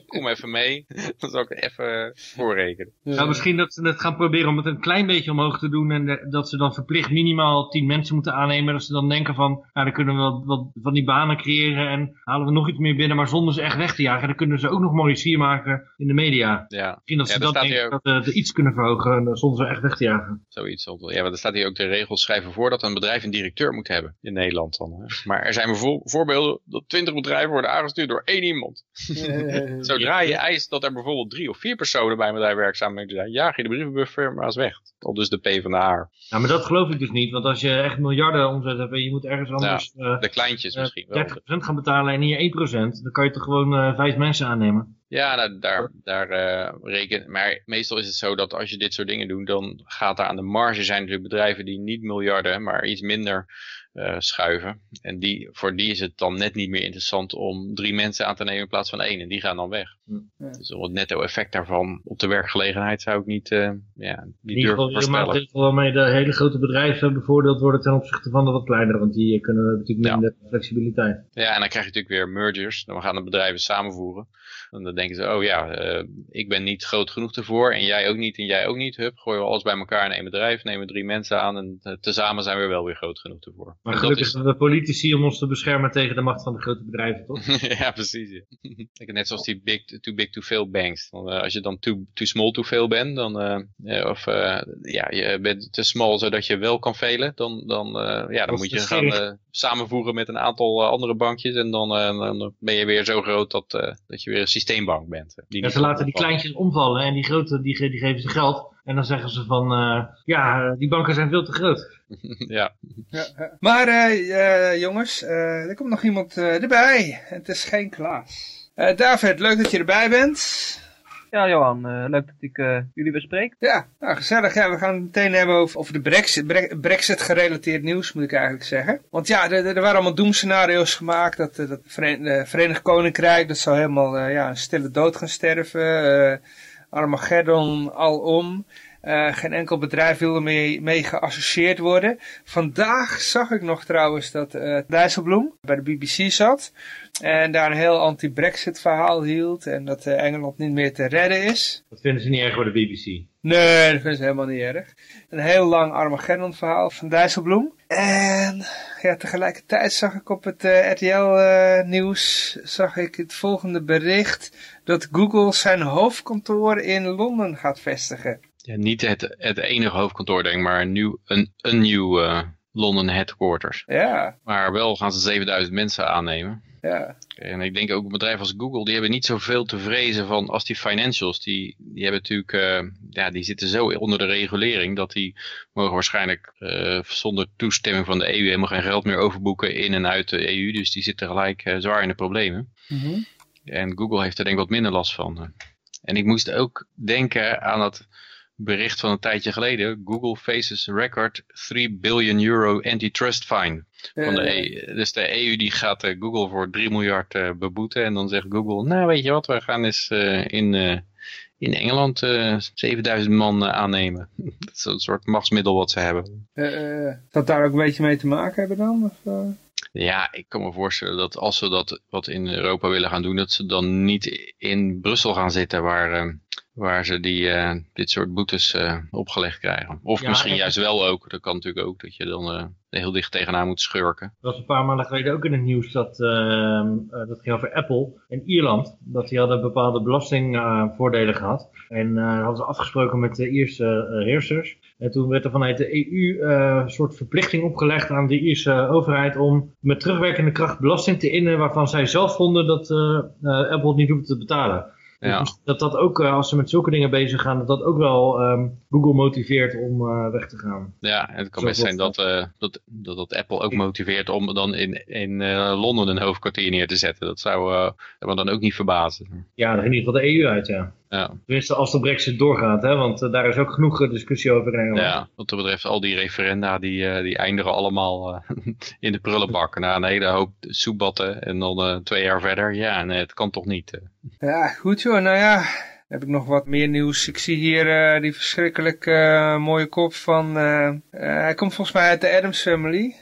Kom even mee, dan zal ik even voorrekenen. Ja, misschien dat ze het gaan proberen om het een klein beetje omhoog te doen en de, dat ze dan verplicht minimaal tien mensen moeten aannemen. Dat ze dan denken van, nou dan kunnen we wat, wat van die banen creëren en halen we nog iets meer binnen, maar zonder ze echt weg te jagen. Dan kunnen ze ook nog mooi sier maken in de media. Ja. Misschien dat ze Ja, dat er staat denken, dat uh, de iets kunnen verhogen zonder ze echt weg te jagen. Zoiets. Ja, want er staat hier ook de regels schrijven voor dat een bedrijf een directeur moet hebben in Nederland dan. Hè. Maar er zijn bijvoorbeeld voorbeelden dat twintig bedrijven worden aangestuurd door één iemand. Zodra je eist dat er bijvoorbeeld drie of vier personen bij een bedrijf werkzaam zijn, jaag je de brievenbusfirma's weg. Al dus de PvdA. Ja, maar dat geloof ik dus niet, want als je echt miljarden omzet hebt en je moet ergens anders eh, De kleintjes misschien wel. 30% gaan betalen en hier 1%, dan kan je toch gewoon eh, vijf mensen aannemen. Ja, nou, daar, daar eh, reken. Maar meestal is het zo dat als je dit soort dingen doet, dan gaat daar aan de marge zijn natuurlijk bedrijven die niet miljarden, maar iets minder eh, schuiven. En die, voor die is het dan net niet meer interessant om drie mensen aan te nemen in plaats van één. En die gaan dan weg. Ja. Dus het netto effect daarvan op de werkgelegenheid zou ik niet, eh, ja, In niet ieder durven geval waarmee de hele grote bedrijven bevoordeeld worden ten opzichte van de wat kleinere, want die eh, kunnen natuurlijk Ja. minder flexibiliteit. Ja, en dan krijg je natuurlijk weer mergers. Dan gaan de bedrijven samenvoegen. En dan denken ze, oh ja, eh, ik ben niet groot genoeg ervoor. En jij ook niet en jij ook niet. Hup, gooien we alles bij elkaar in één bedrijf. Nemen drie mensen aan. En tezamen zijn we wel weer groot genoeg ervoor. Maar En dat gelukkig is- hebben we politici om ons te beschermen tegen de macht van de grote bedrijven, toch? ja, precies. ja. Net zoals die big, too big to fail banks. Dan, eh, als je dan too, too small to fail bent, dan, eh, eh, of ja, je bent te small zodat je wel kan failen, dan, dan, ja, dan moet je gaan samenvoegen met een aantal andere bankjes en dan, dan ben je weer zo groot dat, dat je weer een systeembank bent. die Ja, ze laten die kleintjes omvallen en die grote die, ge- die geven ze geld. En dan zeggen ze van, eh, ja, die banken zijn veel te groot. ja. Ja. Maar eh, eh, jongens, eh, er komt nog iemand eh, erbij. Het is geen Klaas. Eh, David, leuk dat je erbij bent. Ja, Johan, uh, leuk dat ik uh, jullie weer spreek. Ja, nou, gezellig. Ja, we gaan het meteen hebben over, over de brexit, bre brexit gerelateerd nieuws, moet ik eigenlijk zeggen. Want ja, er, er waren allemaal doemscenario's gemaakt. Dat, dat het Verenigd Koninkrijk, dat zou helemaal ja, een stille dood gaan sterven. Armageddon alom. Uh, geen enkel bedrijf wilde mee, mee geassocieerd worden. Vandaag zag ik nog trouwens dat uh, Dijsselbloem bij de BBC zat. En daar een heel anti-Brexit verhaal hield. En dat uh, Engeland niet meer te redden is. Dat vinden ze niet erg voor de BBC. Nee, dat vinden ze helemaal niet erg. Een heel lang Armageddon verhaal van Dijsselbloem. En ja, tegelijkertijd zag ik op het RTL nieuws zag ik het volgende bericht. Dat Google zijn hoofdkantoor in Londen gaat vestigen. Ja, niet het, het enige hoofdkantoor denk maar een nieuw, een, een nieuw uh, London headquarters. Ja. Maar wel gaan ze 7000 mensen aannemen. Ja. En ik denk ook een bedrijf als Google, die hebben niet zoveel te vrezen van als die financials, die, die hebben natuurlijk, uh, ja, die zitten zo onder de regulering dat die mogen waarschijnlijk uh, zonder toestemming van de EU helemaal geen geld meer overboeken in en uit de EU. Dus die zitten gelijk uh, zwaar in de problemen. Mm -hmm. En Google heeft er denk ik wat minder last van. En ik moest ook denken aan dat bericht van een tijdje geleden. Google faces record 3 billion euro antitrust fine. Van de EU. Dus de EU die gaat uh, Google voor 3 miljard uh, beboeten. En dan zegt Google, nou weet je wat, we gaan eens uh, in, in Engeland 7000 man aannemen. dat is een soort machtsmiddel wat ze hebben. dat daar ook een beetje mee te maken hebben dan? Of, ja, ik kan me voorstellen dat als ze dat wat in Europa willen gaan doen, dat ze dan niet in Brussel gaan zitten waar, waar ze die, uh, dit soort boetes uh, opgelegd krijgen. Of ja, misschien juist wel ook, dat kan natuurlijk ook, dat je dan uh, heel dicht tegenaan moet schurken. Er was een paar maanden geleden ook in het nieuws dat, dat ging over Apple in Ierland. Dat die hadden bepaalde belastingvoordelen gehad. En hadden ze afgesproken met de Ierse heersers. En toen werd er vanuit de EU een soort verplichting opgelegd aan de Ierse overheid om met terugwerkende kracht belasting te innen waarvan zij zelf vonden dat Apple het niet hoefde te betalen. Ja. Dus dat dat ook, als ze met zulke dingen bezig gaan, dat dat ook wel um, Google motiveert om uh, weg te gaan. Ja, en het kan best zijn dat, uh, dat, dat, dat Apple ook motiveert om dan in, in uh, Londen een hoofdkwartier neer te zetten. Dat zou me dan ook niet verbazen. Ja, dan in ieder geval de EU uit, ja. Ja. Tenminste, als de brexit doorgaat, hè, want uh, daar is ook genoeg discussie over in Engeland. Ja, wat dat betreft, al die referenda, die, uh, die eindigen allemaal uh, in de prullenbak. Na een hele hoop soebatten en dan twee jaar verder. Ja, nee, het kan toch niet. Ja, goed joh. Nou ja, heb ik nog wat meer nieuws. Ik zie hier die verschrikkelijk mooie kop van... hij komt volgens mij uit de Adams Family.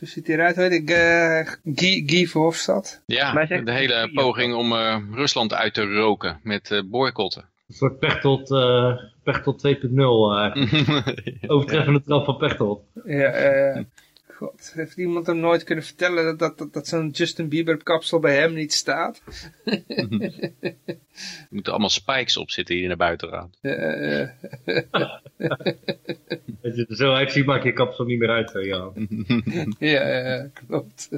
Zo ziet hij eruit, weet ik. Uh, Guy, Guy Verhofstadt. Ja, de hele poging om uh, Rusland uit te roken met uh, boycotten. Een soort Pechtold, uh, Pechtold 2.0 Overtreffende trap van Pechtold. Ja, God, heeft iemand hem nooit kunnen vertellen dat, dat, dat, dat zo'n Justin Bieber kapsel bij hem niet staat? er moeten allemaal spikes op zitten hier naar buiten gaan. Ja, ja. Als je er zo uitziet, maak je kapsel niet meer uit, ja. ja, ja, klopt.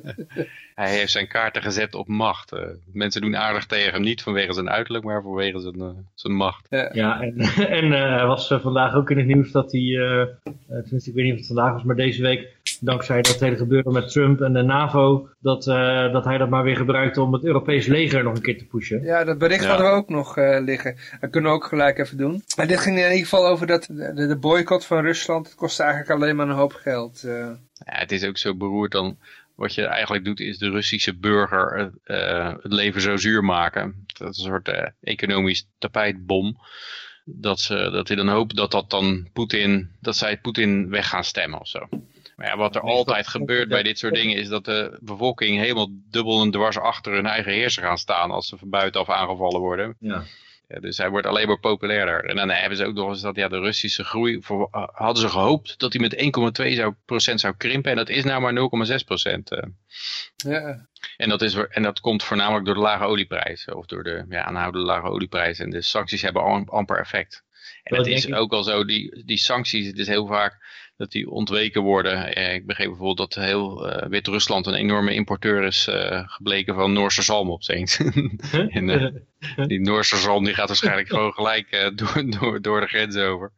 Hij heeft zijn kaarten gezet op macht. Uh, mensen doen aardig tegen hem, niet vanwege zijn uiterlijk, maar vanwege zijn, uh, zijn macht. Ja, ja en, en uh, hij was vandaag ook in het nieuws dat hij, tenminste ik weet niet of het vandaag was, maar deze week, dankzij dat hele gebeuren met Trump en de NAVO, dat, dat hij dat maar weer gebruikte om het Europees leger nog een keer te pushen. Ja, dat bericht ja. hadden we ook nog liggen. Dat kunnen we ook gelijk even doen. Maar dit ging in ieder geval over dat de, de boycott van Rusland, het kostte eigenlijk alleen maar een hoop geld. Ja, het is ook zo beroerd dan wat je eigenlijk doet is de Russische burger uh, het leven zo zuur maken. Dat is een soort uh, economisch tapijtbom. Dat, ze, dat hij dan hoopt dat dat dan Poetin, dat zij Poetin weg gaan stemmen of zo. Maar ja, wat er altijd gebeurt bij dit soort dingen is dat de bevolking helemaal dubbel en dwars achter hun eigen heerser gaan staan als ze van buitenaf aangevallen worden. Ja. Dus hij wordt alleen maar populairder. En dan hebben ze ook nog eens dat ja, de Russische groei, voor, uh, hadden ze gehoopt dat hij met 1,2 zou, procent zou krimpen. En dat is nou maar 0,6 procent. Uh. Ja. En dat, is, en dat komt voornamelijk door de lage olieprijzen. Of door de ja, aanhoudende lage olieprijzen. En de sancties hebben am, amper effect. En het is ook al zo, die, die sancties, het is heel vaak dat die ontweken worden. Eh, ik begreep bijvoorbeeld dat heel uh, Wit-Rusland een enorme importeur is uh, gebleken van Noorse zalm opeens. en, uh, Die Noorse zon die gaat waarschijnlijk gewoon gelijk eh, door, door, door de grens over.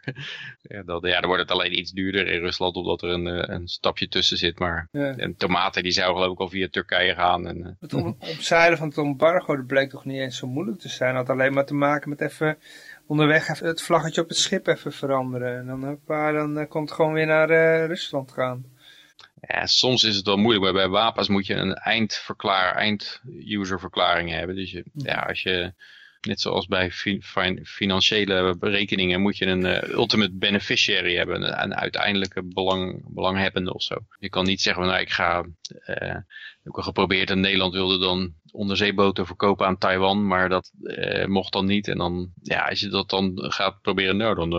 ja, dan, ja, dan wordt het alleen iets duurder in Rusland omdat er een, eh, een stapje tussen zit. Maar Ja. en tomaten die zou geloof ik al via Turkije gaan. En, eh, Het om- omzeilen van het embargo, dat bleek toch niet eens zo moeilijk te zijn. Het had alleen maar te maken met even onderweg even het vlaggetje op het schip even veranderen. En dan, hoppa, dan eh, komt het gewoon weer naar eh, Rusland gaan. ja, soms is het wel moeilijk, maar bij wapens moet je een eindverklaar, einduserverklaring hebben. Dus je, ja, als je, net zoals bij fi- fin- financiële berekeningen, moet je een eh, ultimate beneficiary hebben. Een, uiteindelijke belang, belanghebbende of zo. Je kan niet zeggen, van, nou ik ga, eh, ik al geprobeerd en Nederland wilde dan onderzeeboten verkopen aan Taiwan, maar dat eh, mocht dan niet. En dan, ja, als je dat dan gaat proberen, nou, dan,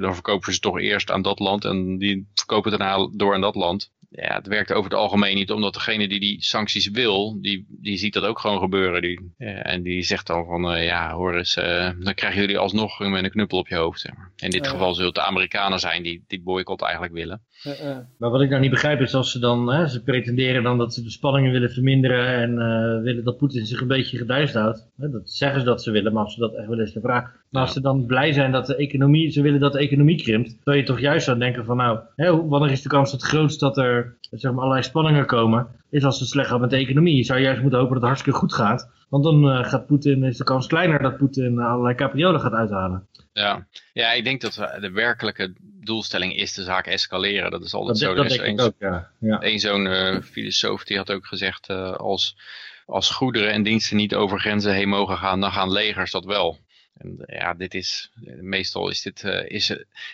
dan verkopen ze toch eerst aan dat land en die verkopen daarna door aan dat land. Ja, het werkt over het algemeen niet, omdat degene die die sancties wil, die, die ziet dat ook gewoon gebeuren. Die, eh, en die zegt dan van, eh, ja hoor eens, eh, dan krijgen jullie alsnog met een knuppel op je hoofd. Zeg maar. In dit Ja. geval zullen het de Amerikanen zijn die die boycott eigenlijk willen. Eh, eh. Maar wat ik nou niet begrijp is als ze dan, hè, ze pretenderen dan dat ze de spanningen willen verminderen en eh, willen dat Poetin zich een beetje geduist houdt. Hè, dat zeggen ze dat ze willen, maar als ze dat echt willen is de vraag. Maar als ze dan blij zijn dat de economie, ze willen dat de economie krimpt, zou je toch juist aan denken van nou, hè, wanneer is de kans het grootst dat er zeg maar, allerlei spanningen komen, is als het slecht gaat met de economie. Je zou juist moeten hopen dat het hartstikke goed gaat, want dan eh, gaat Poetin, is de kans kleiner dat Poetin allerlei capriolen gaat uithalen. Ja. ja, ik denk dat we- de werkelijke doelstelling is de zaak escaleren. Dat is altijd Dat, zo. dat Er is ook, ja. ja. Eén zo'n eh, filosoof die had ook gezegd, eh, als, als goederen en diensten niet over grenzen heen mogen gaan, dan gaan legers dat wel. En eh, ja, dit is, meestal is dit, is,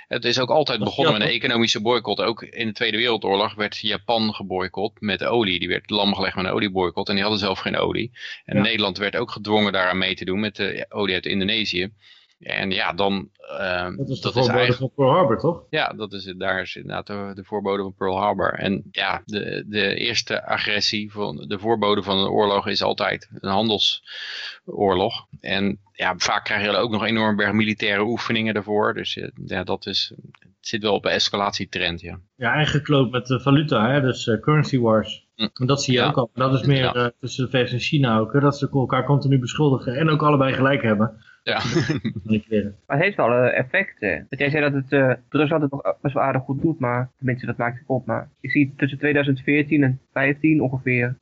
het- is ook altijd begonnen met een economische boycott. Ook in de Tweede Wereldoorlog werd Japan geboycott met olie. Die werd lam gelegd met een olieboycott en die hadden zelf geen olie. En Ja. Nederland werd ook gedwongen daaraan mee te doen met de olie uit Indonesië. En ja, dan... eh, Dat is de dat voorbode eigenlijk- van Pearl Harbor, toch? ja, dat is, daar is inderdaad de, de voorbode van Pearl Harbor. En ja, de, de eerste agressie, van de voorbode van een oorlog is altijd een handelsoorlog. En ja, vaak krijg je er ook nog enorm berg militaire oefeningen daarvoor. Dus eh, ja, dat is, het zit wel op een escalatietrend, ja. Ja, en gekloot met de valuta, hè? dus eh, currency wars. En dat zie je Ja. ook al. Dat is meer Ja. eh, tussen de VS en China ook, hè? dat ze elkaar continu beschuldigen en ook allebei gelijk hebben. Ja. Maar het heeft wel eh, effecten. Dat jij zei dat het eh, Rusland het nog best wel aardig goed doet, maar tenminste dat maakt ik op. Maar ik zie tussen 2014 en 2015 ongeveer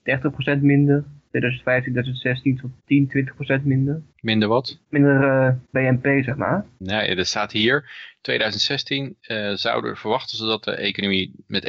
30% minder. 2015, 2016 tot 10, 20% minder. minder wat? Minder eh, BNP zeg maar. Nee, er staat hier, 2016 eh, zouden verwachten ze dat de economie met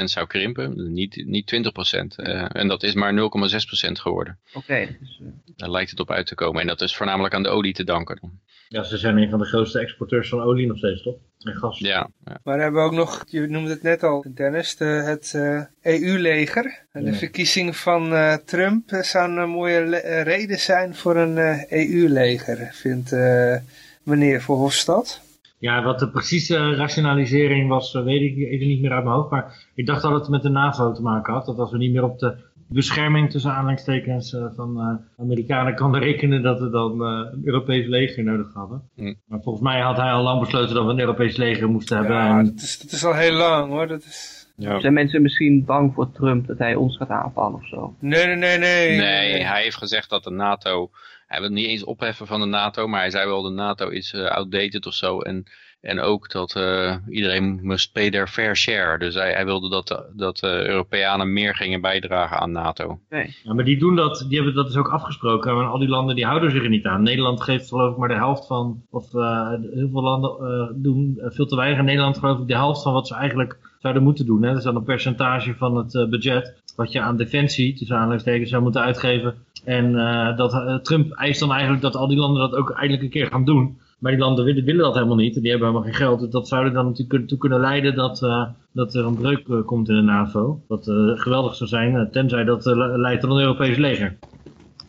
1,2% zou krimpen. Niet, niet 20%. eh, en dat is maar 0,6% geworden. Oké, dat is, eh, Daar lijkt het op uit te komen. En dat is voornamelijk aan de olie te danken. Ja, ze zijn een van de grootste exporteurs van olie nog steeds, toch? En gas. Ja, ja. Maar we hebben ook nog, je noemde het net al Dennis, de, het EU-leger. En de Ja. verkiezing van eh, Trump eh, zou een mooie eh, reden zijn voor een eh, EU-leger, vindt eh, meneer Verhofstadt. Ja, wat de precieze rationalisering was, eh, weet ik even niet meer uit mijn hoofd. Maar ik dacht dat het met de NAVO te maken had. Dat als we niet meer op de bescherming tussen aanhalingstekens eh, van eh, Amerikanen konden rekenen, dat we dan eh, een Europees leger nodig hadden. Hm. Maar volgens mij had hij al lang besloten dat we een Europees leger moesten hebben. Ja, en- dat is, dat is al heel lang hoor. Dat is... Ja. Zijn mensen misschien bang voor Trump dat hij ons gaat aanvallen of zo? Nee, nee, nee, nee. Nee, hij heeft gezegd dat de NATO... Hij wil het niet eens opheffen van de NATO, maar hij zei wel de NATO is outdated of zo. En, en ook dat eh, iedereen must pay their fair share. Dus hij, hij wilde dat, de- dat de Europeanen meer gingen bijdragen aan NATO. Nee. Ja, maar die doen dat, die hebben dat dus ook afgesproken. En al die landen die houden zich er niet aan. Nederland geeft geloof ik maar de helft van, of eh, heel veel landen eh, doen eh, veel te weinig. In Nederland geloof ik de helft van wat ze eigenlijk zouden moeten doen. Hè. Dat is dan een percentage van het eh, budget wat je aan defensie, tussen aanhalingstekens, zou moeten uitgeven. En eh, dat, eh, Trump eist dan eigenlijk dat al die landen dat ook eindelijk een keer gaan doen. Maar die landen willen, willen dat helemaal niet. Die hebben helemaal geen geld. Dat zou er dan natuurlijk toe kunnen leiden dat, eh, dat er een breuk eh, komt in de NAVO. Wat eh, geweldig zou zijn, tenzij dat le- leidt tot een Europees leger.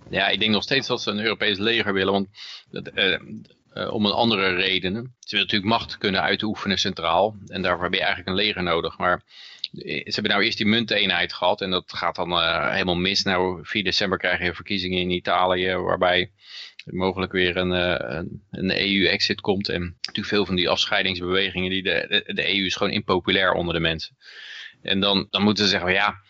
Ja, ik denk nog steeds dat ze een Europees leger willen, want eh, om een andere redenen. Ze willen natuurlijk macht kunnen uitoefenen centraal en daarvoor heb je eigenlijk een leger nodig. Maar eh, ze hebben nou eerst die munteenheid gehad en dat gaat dan eh, helemaal mis. Nou, 4 december krijg je verkiezingen in Italië waarbij mogelijk weer een, een, een EU-exit komt. En natuurlijk veel van die afscheidingsbewegingen, die de, de, de EU is gewoon impopulair onder de mensen. En dan, dan moeten ze zeggen, ja,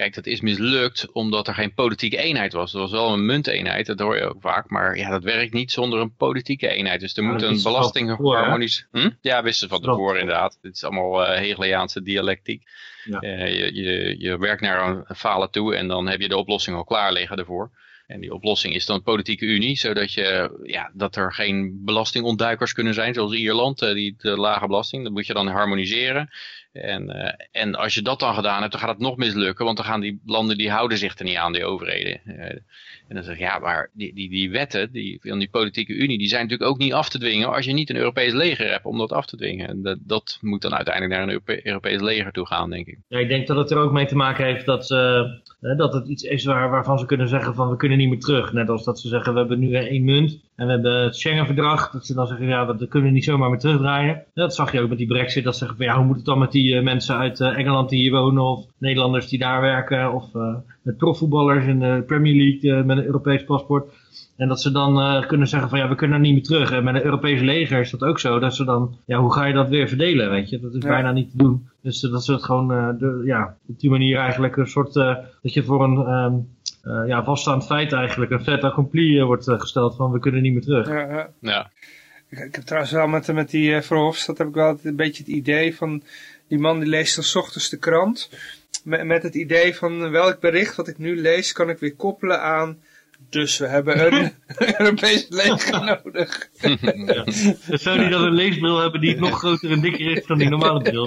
Kijk, dat is mislukt omdat er geen politieke eenheid was. Er was wel een munteenheid, dat hoor je ook vaak. Maar ja, dat werkt niet zonder een politieke eenheid. Dus er Ja, moet een hè? belastingharmonisch... Hm? Ja, wisten van tevoren inderdaad. Dit is allemaal eh Hegeliaanse dialectiek. Ja. Eh, je, je, je werkt naar een falen toe en dan heb je de oplossing al klaar liggen ervoor. En die oplossing is dan een politieke unie, zodat je, ja, dat er geen belastingontduikers kunnen zijn, zoals Ierland, eh, die de lage belasting. Dat moet je dan harmoniseren. En, eh, en als je dat dan gedaan hebt, dan gaat het nog mislukken, want dan gaan die landen, die houden zich er niet aan, die overheden. Eh, en dan zeg je, ja, maar die, die, die wetten die, van die politieke unie, die zijn natuurlijk ook niet af te dwingen als je niet een Europees leger hebt om dat af te dwingen. En dat, dat moet dan uiteindelijk naar een Europe- Europees leger toe gaan, denk ik. Ja, ik denk dat het er ook mee te maken heeft dat, ze, hè, dat het iets is waar, waarvan ze kunnen zeggen van we kunnen niet meer terug. Net als dat ze zeggen we hebben nu één munt en we hebben het Schengen-verdrag. Dat ze dan zeggen ja, dat kunnen we niet zomaar meer terugdraaien. Dat zag je ook met die brexit. Dat ze zeggen ja, hoe moet het dan met die eh, mensen uit eh, Engeland die hier wonen of Nederlanders die daar werken of eh, met profvoetballers in de Premier League met een Europees paspoort. En dat ze dan eh, kunnen zeggen van ja, we kunnen er niet meer terug. En met een Europees leger is dat ook zo. Dat ze dan, ja, hoe ga je dat weer verdelen, weet je? Dat is Ja. bijna niet te doen. Dus eh, dat ze het gewoon, eh, de, ja, op die manier eigenlijk een soort, eh, dat je voor een ehm, eh, ja, vaststaand feit eigenlijk, een fait accompli wordt gesteld van we kunnen niet meer terug. Ja, ja. Ja, Ik, ik heb trouwens wel met, met die uh, Verhofstadt heb ik wel een beetje het idee van... Die man die leest dan 's ochtends de krant. Met, met het idee van welk bericht wat ik nu lees kan ik weer koppelen aan... Dus we hebben een Europees leger nodig. Ja. Dus zou die dan een leesbril hebben die nog groter en dikker is dan die normale bril?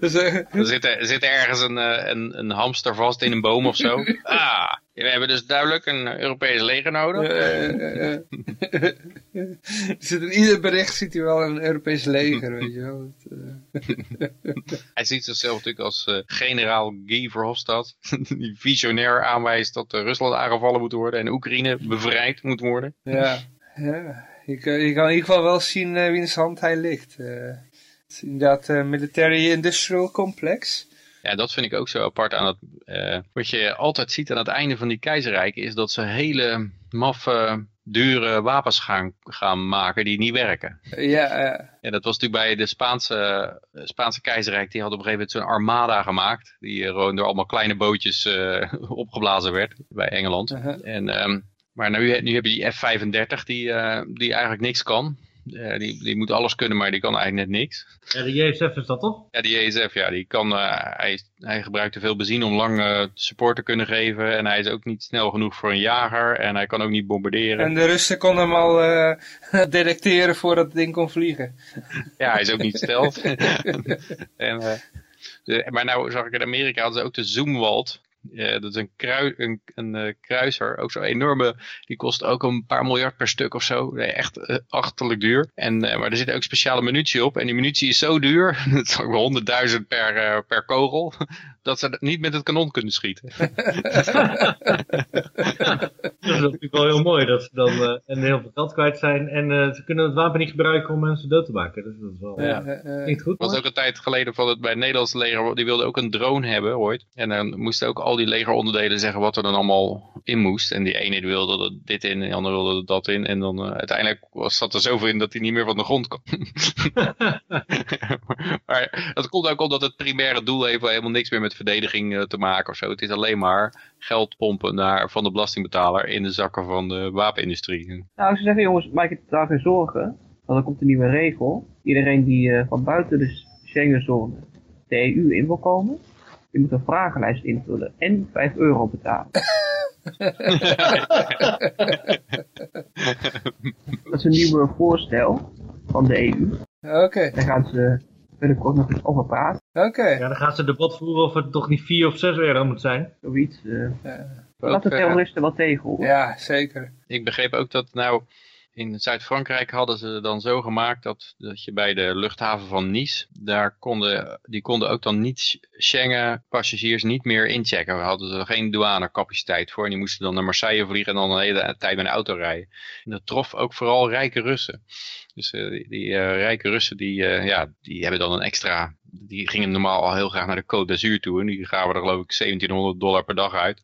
Dus, eh, er zit, er zit ergens een, eh, een, een hamster vast in een boom of zo. Ah, we hebben dus duidelijk een Europees leger nodig. eh, eh, eh. zit in ieder bericht ziet hij wel een Europees leger, weet je wel. Eh, Hij ziet zichzelf natuurlijk als eh, generaal Guy Verhofstadt, die visionair aanwijst dat eh, Rusland aangevallen moet worden en Oekraïne bevrijd moet worden. Ja, ja. Je, kan, je kan in ieder geval wel zien uh, wiens hand hij ligt. Het is inderdaad uh, Military Industrial Complex. Ja, dat vind ik ook zo apart aan het... Uh, wat je altijd ziet aan het einde van die keizerrijken is dat ze hele maffe, dure wapens gaan, gaan maken die niet werken. Ja. Ja, dat was natuurlijk bij de Spaanse, Spaanse keizerrijk. Die had op een gegeven moment zo'n armada gemaakt. Die gewoon door allemaal kleine bootjes opgeblazen werd bij Engeland. Uh -huh. En... Um, maar nu, nu heb je die F-35 die, uh, die eigenlijk niks kan. Uh, die, die moet alles kunnen, maar die kan eigenlijk net niks. Ja, de JSF is dat toch? Ja, die JSF, ja, die kan, uh, hij, hij gebruikt te veel benzine om lang support te kunnen geven. En hij is ook niet snel genoeg voor een jager. En hij kan ook niet bombarderen. En de Russen konden hem al detecteren voordat het ding kon vliegen. Ja, hij is ook niet stelt. en, de, maar nou zag ik in Amerika hadden ze ook de Zoomwald. Uh, dat is een, krui een, een uh, kruiser, ook zo'n enorme, die kost ook een paar miljard per stuk of zo. Echt uh, achterlijk duur. En, maar er zit ook speciale munitie op. En die munitie is zo duur, het is ook wel 100.000 per, per kogel, dat ze niet met het kanon kunnen schieten. dat is natuurlijk wel heel mooi, dat ze dan en heel veel geld kwijt zijn. En ze kunnen het wapen niet gebruiken om mensen dood te maken. Dus dat is wel ja, niet goed. was ook een tijd geleden van het bij het Nederlands leger, die wilde ook een drone hebben ooit. En dan moesten ook al die legeronderdelen zeggen wat er dan allemaal in moest. En die ene wilde er dit in, en de andere wilde er dat in. En dan uh, uiteindelijk was, zat er zoveel in dat hij niet meer van de grond kwam. maar dat komt ook omdat het primaire doel heeft helemaal niks meer met verdediging uh, te maken of zo. Het is alleen maar geld pompen naar, van de belastingbetaler in de zakken van de wapenindustrie. Nou, ze zeggen jongens, maak je daar geen zorgen. Want er komt een nieuwe regel. Iedereen die uh, van buiten de Schengenzone de EU in wil komen, je moet een vragenlijst invullen en 5 euro betalen. dat is een nieuw voorstel van de EU. Oké. Okay. Daar gaan ze binnenkort nog eens over praten. Oké. Okay. Ja, dan gaan ze debat voeren of het toch niet 4 of 6 euro moet zijn. Zoiets. Uh, ja. Laat de terroristen wel tegen hoor. Ja, zeker. Ik begreep ook dat nou in Zuid-Frankrijk hadden ze dan zo gemaakt dat, dat je bij de luchthaven van Nice, daar konden, die konden ook dan niet Schengen passagiers niet meer inchecken. We hadden er geen douanecapaciteit voor en die moesten dan naar Marseille vliegen en dan een hele tijd met een auto rijden. En dat trof ook vooral rijke Russen. Dus uh, die, uh, rijke Russen die, uh, ja, die hebben dan een extra, die gingen normaal al heel graag naar de Côte d'Azur toe en die gaven er geloof ik 1700 dollar per dag uit.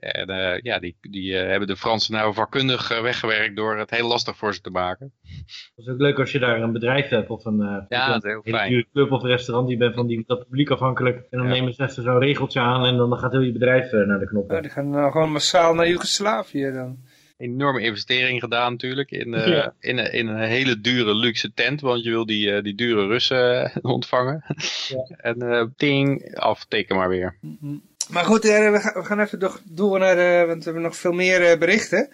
En eh, ja, die, die eh, hebben de Fransen nou vakkundig eh, weggewerkt door het heel lastig voor ze te maken. Het is ook leuk als je daar een bedrijf hebt of een, eh, Ja, een dat is heel hele club of restaurant. Die bent van die, dat publiek afhankelijk. En dan Ja. nemen ze even zo'n regeltje aan en dan gaat heel je bedrijf eh, naar de knoppen. Ja, die gaan nou gewoon massaal naar Joegoslavië dan. Enorme investering gedaan natuurlijk in, Ja. in, een- in een hele dure luxe tent, want je wil die, eh, die dure Russen ontvangen. En eh ting, afteken maar weer. Maar goed, eh, we, gaan, even door, door naar, eh, want we hebben nog veel meer eh, berichten.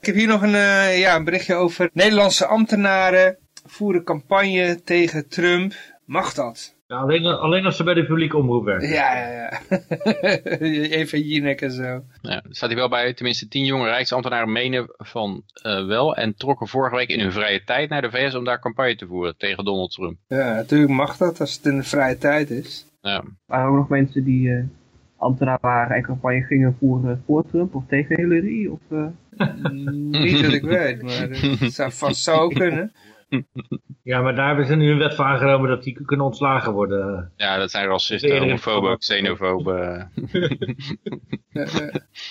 Ik heb hier nog een, eh, ja, een berichtje over Nederlandse ambtenaren voeren campagne tegen Trump. Mag dat? Ja, alleen, alleen als ze bij de publieke omroep werken. Ja, ja, ja. Even Jinek en zo. Ja, er staat hier wel bij, tenminste tien jonge rijksambtenaren menen van eh, wel en trokken vorige week in hun vrije tijd naar de VS om daar campagne te voeren tegen Donald Trump. Ja, natuurlijk mag dat als het in de vrije tijd is. Ja. Er waren ook nog mensen die eh, ambtenaar waren en campagne gingen voeren voor Trump of tegen Hillary. Of, eh, Niet dat ik weet, maar eh, het zou vast zo kunnen. Ja, maar daar hebben ze nu een wet voor aangenomen dat die kunnen ontslagen worden. ja, dat zijn racisten, homofoben, xenofoben.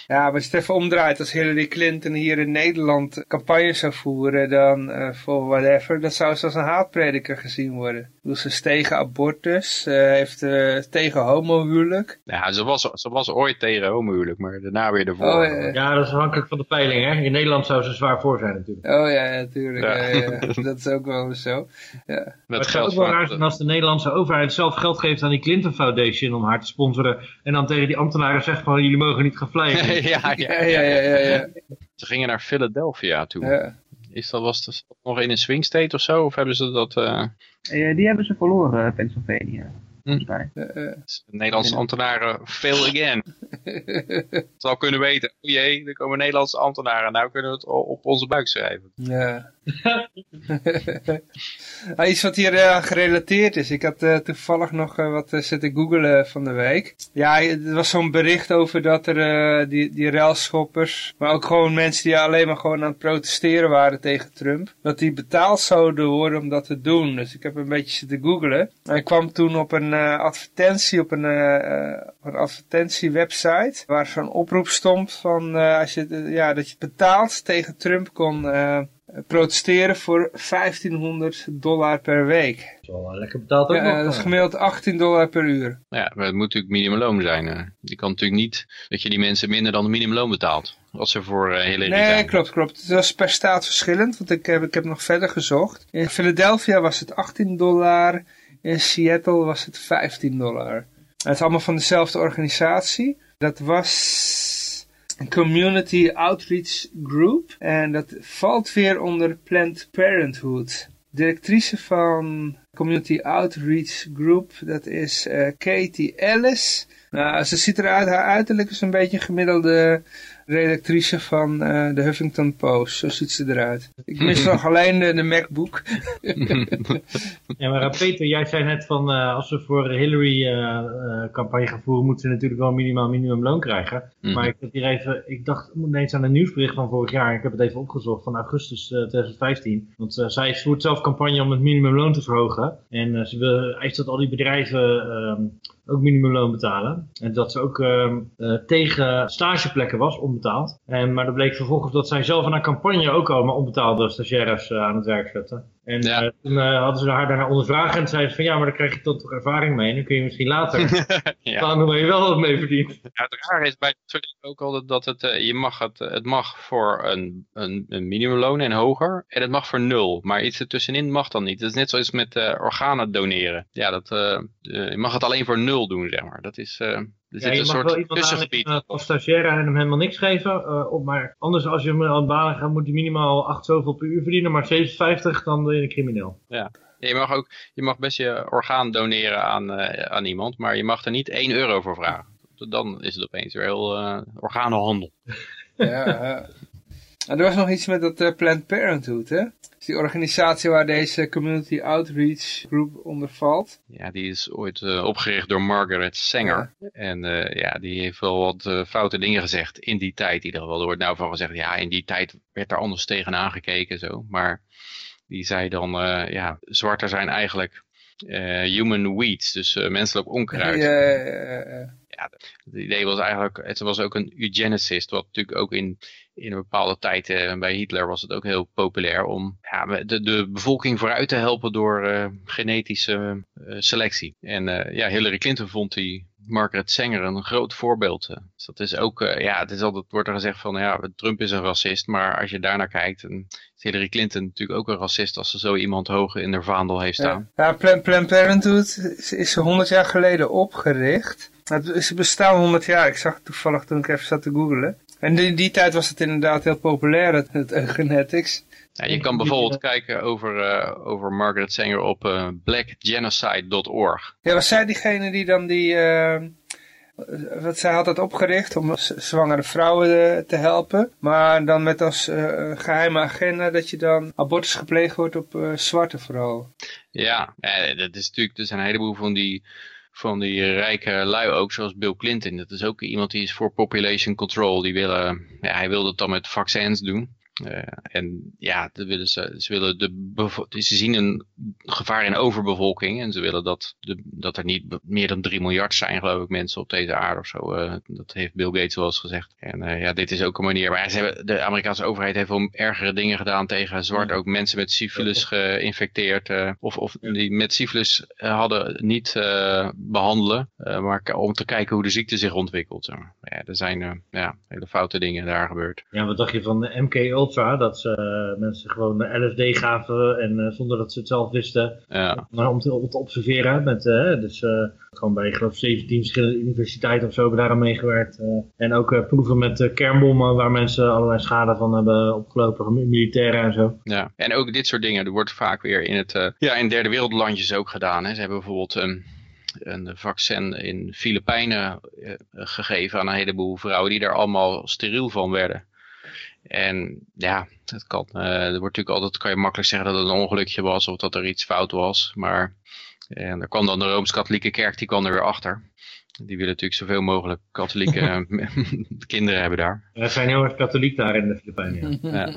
Ja, maar als je het even omdraait, als Hillary Clinton hier in Nederland campagne zou voeren, dan eh, voor whatever, dat zou ze als een haatprediker gezien worden. Bedoel, ze is tegen abortus, ze heeft eh, tegen homohuwelijk. Ja, ze was, ze was ooit tegen homohuwelijk, maar daarna weer ervoor. Oh, ja, dat is afhankelijk van de peiling, hè. In Nederland zou ze zwaar voor zijn natuurlijk. Oh ja, ja, natuurlijk. Ja. Ja. Ja, Dat is ook wel zo. Ja. Met Maar het zou geld ook wel raar zijn als de Nederlandse overheid zelf geld geeft aan die Clinton Foundation om haar te sponsoren. En dan tegen die ambtenaren zegt van jullie mogen niet gaan vliegen. ja, Ja, ja, ja, ja, ja. Ze gingen naar Philadelphia toe. ja. Is dat, was dat nog in een swing state of zo? Of hebben ze dat... eh, eh, die hebben ze verloren, eh, Pennsylvania. Volgens mij. Eh, eh. Nederlandse ambtenaren fail again. Zou kunnen weten, o jee, er komen Nederlandse ambtenaren. Nou kunnen we het op onze buik schrijven. Ja. Ah, iets wat hier aan gerelateerd is. Ik had eh, toevallig nog eh, wat eh, zitten googlen van de week. Ja, er was zo'n bericht over dat er eh, die, die railschoppers, maar ook gewoon mensen die alleen maar gewoon aan het protesteren waren tegen Trump, dat die betaald zouden worden om dat te doen. Dus ik heb een beetje zitten googlen. En ik kwam toen op een eh, advertentie op een, eh, eh, een advertentiewebsite waar zo'n oproep stond van eh, als je, eh, ja, dat je betaald tegen Trump kon eh, protesteren voor 1500 dollar per week. Dat is wel eh, lekker betaald ook Ja, nog. dat is gemiddeld 18 dollar per uur. Ja, maar het moet natuurlijk minimumloon zijn. eh. Je kan natuurlijk niet dat je die mensen minder dan het minimumloon betaalt. Als ze voor eh Hillary Nee, zijn. klopt, klopt. Het was per staat verschillend, want ik heb, ik heb nog verder gezocht. In Philadelphia was het 18 dollar, in Seattle was het 15 dollar. Het is allemaal van dezelfde organisatie. Dat was Community Outreach Group en dat valt weer onder Planned Parenthood. Directrice van Community Outreach Group, dat is eh, Katie Ellis. Nou, ze ziet eruit, haar uiterlijk is een beetje een gemiddelde redactrice van eh, de Huffington Post. Zo ziet ze eruit. Ik mis nog alleen de, de MacBook. Ja, maar eh, Peter, jij zei net van eh, als we voor Hillary eh, eh, campagne gaan voeren, moeten ze natuurlijk wel minimaal minimumloon krijgen. Mhm. Maar ik, heb hier even, ik dacht ineens aan een nieuwsbericht van vorig jaar. Ik heb het even opgezocht van augustus eh, 2015. Want eh, zij voert zelf campagne om het minimumloon te verhogen. En eh, ze wil, eist dat al die bedrijven ehm, ook minimumloon betalen. En dat ze ook ehm, eh, tegen stageplekken was, onbetaald. En, maar er bleek vervolgens dat zij zelf aan haar campagne ook allemaal onbetaalde stagiaires eh, aan het werk zetten. En Ja. eh, toen eh, hadden ze haar daarna ondervraagd en zeiden ze van ja, maar dan krijg je toch toch ervaring mee. En dan kun je misschien later ja. waar je wel wat mee verdient. Ja, het rare is bij dingen ook altijd dat het, eh, je mag het, het mag voor een, een, een minimumloon en hoger. En het mag voor nul. Maar iets ertussenin mag dan niet. Dat is net zoals met organen doneren. Ja, dat, je mag het alleen voor nul doen, zeg maar. Dat is, er Ja, zit je een mag soort wel iemand tussengebied. aannemen als stagiaire en hem helemaal niks geven. eh, op, maar anders als je hem aan banen gaat, moet hij minimaal 8 zoveel per uur verdienen. Maar 57, dan ben je een crimineel. Ja, je mag ook, je mag best je orgaan doneren aan, eh, aan iemand, maar je mag er niet 1 euro voor vragen. Dan is het opeens weer heel eh, organenhandel. Ja, ja. En er was nog iets met dat eh, Planned Parenthood, hè? Die organisatie waar deze Community Outreach Group onder valt. Ja, die is ooit eh, opgericht door Margaret Sanger. En eh, ja, die heeft wel wat eh, foute dingen gezegd in die tijd. In ieder geval, er wordt nou van gezegd, ja, in die tijd werd er anders tegenaan gekeken zo. Maar die zei dan, ja, zwarten zijn eigenlijk human weeds, dus menselijk onkruid. Ja, ja, ja, ja. ja, het idee was eigenlijk, het was ook een eugenicist, wat natuurlijk ook in, in een bepaalde tijd eh, bij Hitler was het ook heel populair om ja, de, de bevolking vooruit te helpen door uh, genetische uh, selectie. En ja, Hillary Clinton vond die Margaret Sanger een groot voorbeeld. Dus dat is ook, ja, het is altijd, wordt er gezegd van, ja, Trump is een racist, maar als je daarnaar kijkt, en is Hillary Clinton natuurlijk ook een racist als ze zo iemand hoog in haar vaandel heeft staan. Ja, ja Planned Parenthood is, is 100 jaar geleden opgericht. Ze bestaan 100 jaar. Ik zag het toevallig toen ik even zat te googlen. En in die tijd was het inderdaad heel populair, het, het eugenetics. Ja, je kan bijvoorbeeld kijken over, uh, over Margaret Sanger op uh, blackgenocide.org. Ja, was zij diegene die dan die... Uh, wat zij had het opgericht om zwangere vrouwen te helpen. Maar dan met als geheime agenda dat je dan abortus gepleegd wordt op zwarte vrouwen. Ja, dat is natuurlijk, er zijn een heleboel van die van die rijke lui ook, zoals Bill Clinton. Dat is ook iemand die is voor population control. Die willen, ja, hij wil dat dan met vaccins doen. Uh, en ja, willen ze, ze, willen de ze zien een gevaar in overbevolking en ze willen dat, de, dat er niet meer dan 3 miljard zijn, geloof ik, mensen op deze aarde of zo. Uh, dat heeft Bill Gates wel eens gezegd. En uh, ja, dit is ook een manier. Maar ze hebben, de Amerikaanse overheid heeft wel ergere dingen gedaan tegen zwart. Ook mensen met syfilis geïnfecteerd. of, of die met syfilis hadden niet behandelen. maar om te kijken hoe de ziekte zich ontwikkelt. Zeg maar. ja, er zijn ja, hele foute dingen daar gebeurd. Ja, wat dacht je van de MKO Ultra, dat ze uh, mensen gewoon de LSD gaven en uh, zonder dat ze het zelf wisten, ja. om te, om te observeren. Met, uh, dus gewoon bij, geloof, 17 verschillende universiteiten of zo hebben daar aan meegewerkt. en ook proeven met kernbommen waar mensen allerlei schade van hebben opgelopen, militairen en zo. Ja, en ook dit soort dingen, er wordt vaak weer in het, ja, in derde wereldlandjes ook gedaan. Hè. Ze hebben bijvoorbeeld een een vaccin in Filipijnen gegeven aan een heleboel vrouwen die daar allemaal steriel van werden. En ja, het kan, uh, er wordt natuurlijk altijd, kan je makkelijk zeggen dat het een ongelukje was of dat er iets fout was. Maar en er kwam dan de Rooms-Katholieke Kerk, die kwam er weer achter. Die willen natuurlijk zoveel mogelijk katholieke kinderen hebben daar. Er zijn heel erg katholiek daar in de Filipijnen. Ja.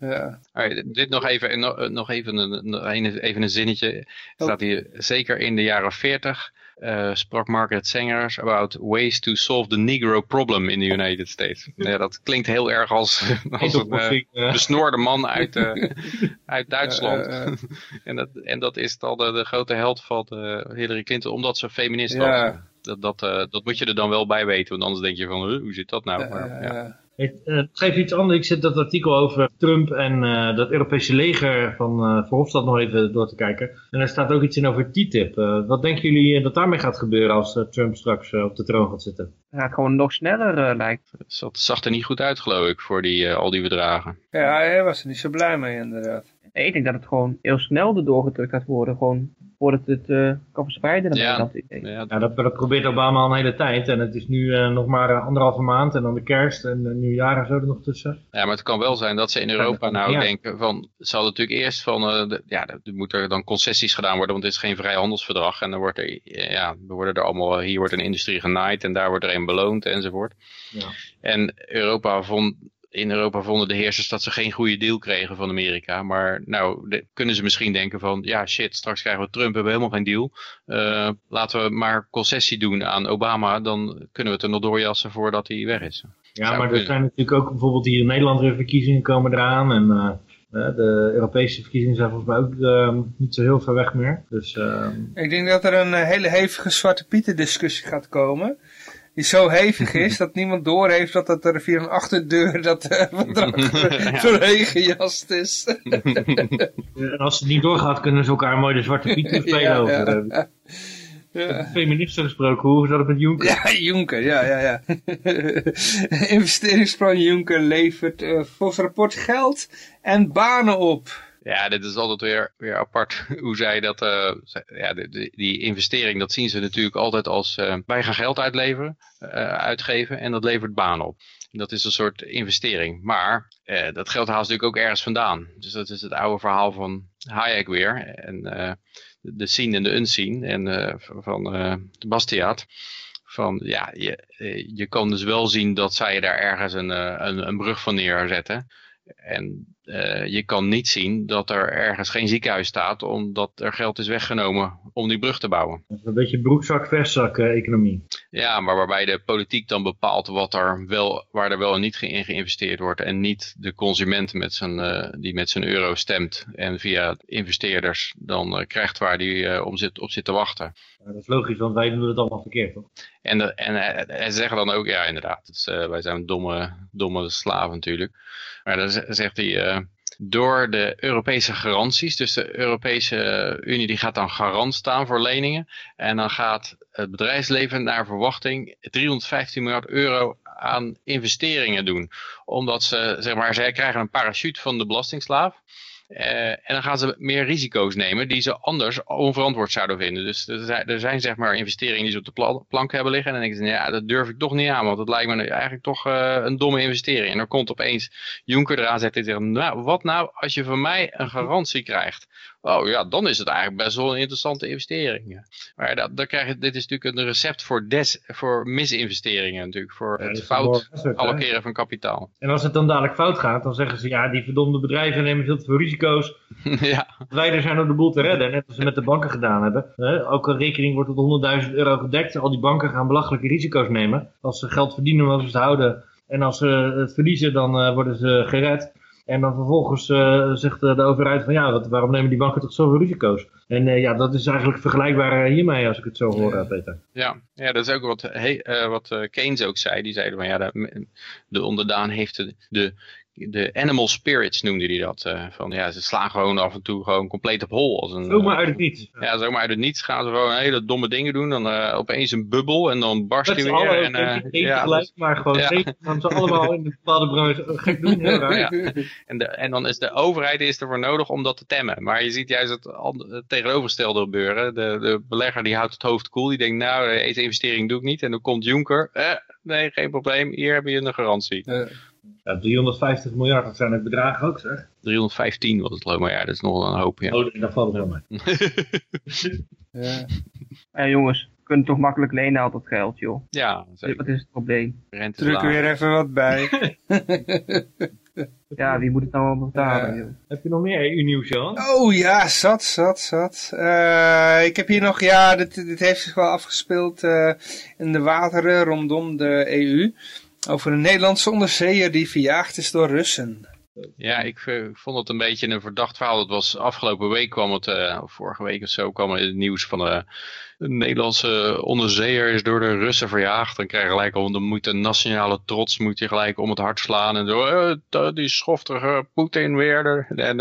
ja. Dit nog even, nog even, een, even een zinnetje. Er staat hier zeker in de jaren 40 uh, sprak Margaret Sanger about ways to solve the Negro problem in the United States. ja, dat klinkt heel erg als, als een uh, besnoorde man uit, uh, uit Duitsland. en, dat, en dat is dan de, de grote held van Hillary Clinton, omdat ze feminist was. Dat, dat, dat moet je er dan wel bij weten, want anders denk je van, hoe zit dat nou? Maar, ja. Uh, geef iets anders. Ik zit dat artikel over Trump en uh, dat Europese leger van uh, Verhofstadt nog even door te kijken. En er staat ook iets in over TTIP. wat denken jullie dat daarmee gaat gebeuren als Trump straks op de troon gaat zitten? Ja, het gewoon nog sneller lijkt. Het zag er niet goed uit geloof ik voor die, al die bedragen. Ja, hij was er niet zo blij mee inderdaad. Nee, ik denk dat het gewoon heel snel erdoor gedrukt gaat worden. Gewoon voordat het uh, kan verspreiden naar ja. Nederland. Ja, dat, dat probeert Obama al een hele tijd. En het is nu uh, nog maar uh, anderhalve maand en dan de kerst en uh, nieuwjaar en zo er nog tussen. Ja, maar het kan wel zijn dat ze in Europa nou ja. denken van... Ze hadden natuurlijk eerst van... De, ja, er moeten dan concessies gedaan worden, want het is geen vrijhandelsverdrag. En dan wordt er, ja, er worden er allemaal... Hier wordt een industrie genaaid en daar wordt er een beloond enzovoort. Ja. En Europa vond in Europa vonden de heersers dat ze geen goede deal kregen van Amerika. Maar nou de, kunnen ze misschien denken van, ja shit, straks krijgen we Trump, we hebben helemaal geen deal. Uh, laten we maar concessie doen aan Obama, dan kunnen we het er nog doorjassen voordat hij weg is. Ja, Zou maar er zijn natuurlijk ook bijvoorbeeld hier in Nederland weer verkiezingen komen eraan en... Uh... De Europese verkiezingen zijn volgens mij ook uh, niet zo heel ver weg meer. Dus, uh... Ik denk dat er een hele hevige Zwarte Pieten discussie gaat komen die zo hevig is dat niemand doorheeft dat het er via een achterdeur dat uh, doorheen gejast is. en als het niet doorgaat kunnen ze elkaar mooi de zwarte piet spelen ja, over. Ja. Ja. Feministen gesproken, hoe zat het met Juncker? Ja, Juncker, ja, ja, ja. Investeringsplan Juncker levert uh, volgens rapport geld en banen op. Ja, dit is altijd weer, weer apart hoe zij dat, uh, ja, die, die, investering, dat zien ze natuurlijk altijd als uh, wij gaan geld uitleveren, uh, uitgeven en dat levert banen op. Dat is een soort investering. Maar dat geld haalt natuurlijk ook ergens vandaan. Dus dat is het oude verhaal van Hayek weer. En de seen en de unseen en, van de Bastiaat van ja, je, je kan dus wel zien dat zij daar ergens een, een, een brug van neerzetten. En eh, je kan niet zien dat er ergens geen ziekenhuis staat omdat er geld is weggenomen om die brug te bouwen. Dat is een beetje broekzak-vestzak-economie. Ja, maar waarbij de politiek dan bepaalt wat er wel, waar er wel en niet in geïnvesteerd wordt. En niet de consument met zijn, eh, die met zijn euro stemt en via investeerders dan eh, krijgt waar die om zit, op zit te wachten. Ja, dat is logisch, want wij doen het allemaal verkeerd, toch? En, de, en, en ze zeggen dan ook, ja inderdaad, dus, wij zijn domme, domme slaven natuurlijk. Maar dan zegt hij, door de Europese garanties. Dus de Europese Unie die gaat dan garant staan voor leningen. En dan gaat het bedrijfsleven naar verwachting 315 miljard euro aan investeringen doen. Omdat ze, zeg maar, zij krijgen een parachute van de belastingslaaf. Uh, en dan gaan ze meer risico's nemen die ze anders onverantwoord zouden vinden. Dus er zijn, er zijn zeg maar investeringen die ze op de plank hebben liggen. En dan denken ze, ja, dat durf ik toch niet aan, want dat lijkt me eigenlijk toch uh, een domme investering. En dan komt opeens Juncker eraan zegt en zegt, nou, wat nou als je van mij een garantie krijgt? Oh ja, dan is het eigenlijk best wel een interessante investering. Maar dat, dan krijg je, dit is natuurlijk een recept voor, des, voor misinvesteringen natuurlijk. Voor het fout allokeren van kapitaal. En als het dan dadelijk fout gaat, dan zeggen ze ja, die verdomde bedrijven nemen veel te veel risico's. ja. Wij er zijn om de boel te redden, net als ze met de banken gedaan hebben. Ook een rekening wordt tot 100.000 euro gedekt. Al die banken gaan belachelijke risico's nemen. Als ze geld verdienen, mogen ze het houden. En als ze het verliezen, dan uh, worden ze gered. En dan vervolgens uh, zegt de overheid van ja, wat, waarom nemen die banken toch zoveel risico's? En uh, ja, dat is eigenlijk vergelijkbaar hiermee als ik het zo hoor, Peter. Ja, ja dat is ook wat, uh, wat Keynes ook zei. Die zeiden van ja, de, de onderdaan heeft de, de de animal spirits noemde hij dat. Uh, van, ja, ze slaan gewoon af en toe gewoon compleet op hol. Als een, zomaar uit het niets. Ja, zomaar uit het niets gaan ze gewoon hele domme dingen doen. Dan uh, opeens een bubbel en dan barst hij weer. En, uh, ja, gelijk, maar gewoon ja. gaan ze allemaal in de bepaalde branche gek doen. Ja. en, de, en dan is de overheid is ervoor nodig om dat te temmen. Maar je ziet juist het, het tegenovergestelde gebeuren. De, de belegger die houdt het hoofd koel. Cool. Die denkt nou, deze investering doe ik niet. En dan komt Juncker. Eh, nee, geen probleem. Hier heb je een garantie. Ja, 350 miljard, dat zijn het bedragen ook zeg. 315 was het geloof maar ja, dat is nog een hoop. Ja. Oh, dat valt wel mee. ja. jongens, we kunnen toch makkelijk lenen al dat geld, joh. Ja, zeker. Wat is het probleem? Druk er weer even wat bij. ja, wie moet het nou allemaal betalen? Uh, heb je nog meer EU-nieuws, Jan? Oh ja, zat, zat, zat. Uh, ik heb hier nog, ja, dit, dit heeft zich wel afgespeeld uh, in de wateren rondom de EU. Over een Nederlandse onderzeeër die verjaagd is door Russen. Ja, ik, vond het een beetje een verdacht verhaal. Het was afgelopen week kwam het, uh, vorige week of zo, kwam het nieuws van uh, een Nederlandse onderzeeër is door de Russen verjaagd. Dan krijg je gelijk al, dan moet nationale trots moet je gelijk om het hart slaan. En zo, die schoftige Poetin weer. En,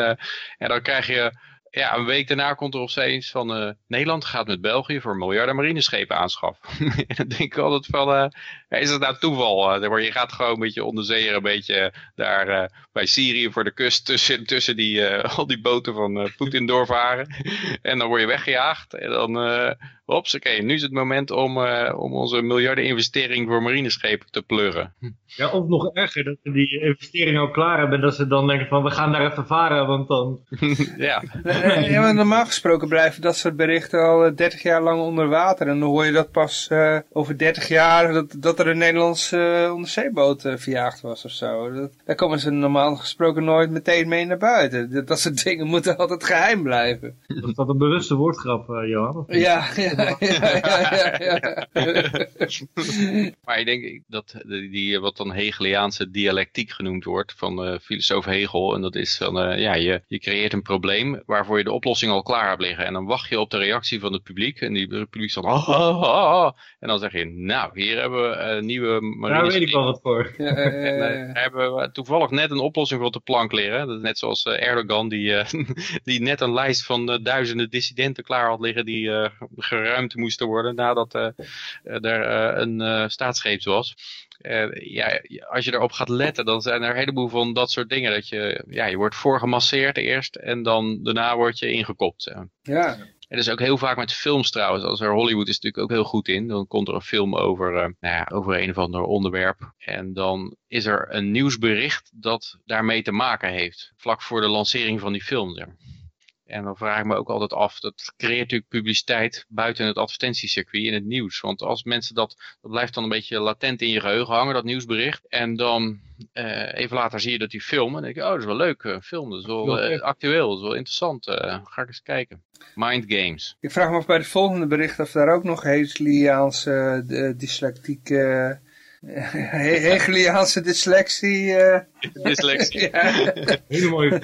en dan krijg je ja, een week daarna komt er opeens van uh, Nederland gaat met België voor miljarden marineschepen aanschaffen. en dan denk ik altijd van, uh, is het nou toeval? Uh, je gaat gewoon een beetje onderzeeën, een beetje daar bij Syrië voor de kust tussen, tussen die, al die boten van Poetin doorvaren. en dan word je weggejaagd en dan Hops, oké, nu is het moment om, uh, om onze miljarden investering voor marineschepen te pluggen. Ja, of nog erger, dat ze die investering al klaar hebben, dat ze dan denken van we gaan daar even varen, want dan... ja. ja, maar normaal gesproken blijven dat soort berichten al 30 jaar lang onder water. En dan hoor je dat pas uh, over 30 jaar dat, dat er een Nederlandse uh, onderzeeboot verjaagd was of zo. Dat, daar komen ze normaal gesproken nooit meteen mee naar buiten. Dat, dat soort dingen moeten altijd geheim blijven. Was dat een bewuste woordgrap, Johan? Ja, ja maar ik denk dat die, wat dan Hegeliaanse dialectiek genoemd wordt van uh, filosoof Hegel. En dat is van, uh, ja, je, je creëert een probleem waarvoor je de oplossing al klaar hebt liggen. En dan wacht je op de reactie van het publiek. En die publiek zegt, ah, ah, ah, En dan zeg je, nou, hier hebben we een nieuwe marine. Daar weet ik wel wat voor. Ja, en, hebben we toevallig net een oplossing voor op de plank liggen. Dat is net zoals uh, Erdogan, die, die net een lijst van duizenden dissidenten klaar had liggen die ruimte moesten worden nadat uh, er uh, een uh, staatsgreep was. ja, als je erop gaat letten, dan zijn er een heleboel van dat soort dingen. Dat je, ja, je wordt voorgemasseerd eerst en dan daarna word je ingekopt. Ja. En dat is ook heel vaak met films trouwens. Als er Hollywood is natuurlijk ook heel goed in. Dan komt er een film over, uh, nou ja, over een of ander onderwerp. En dan is er een nieuwsbericht dat daarmee te maken heeft. Vlak voor de lancering van die film. Zeg. En dan vraag ik me ook altijd af, dat creëert natuurlijk publiciteit buiten het advertentiecircuit in het nieuws. Want als mensen dat, dat blijft dan een beetje latent in je geheugen hangen, dat nieuwsbericht. En dan uh, even later zie je dat die film. En dan denk je, oh, dat is wel leuk, een film. Dat is wel uh, actueel, dat is wel interessant. Uh, ga ik eens kijken. Mind Games. Ik vraag me af bij het volgende bericht of daar ook nog Hegeliaanse dyslektieke Hegeliaanse dyslexie. Dyslexie. Hele mooie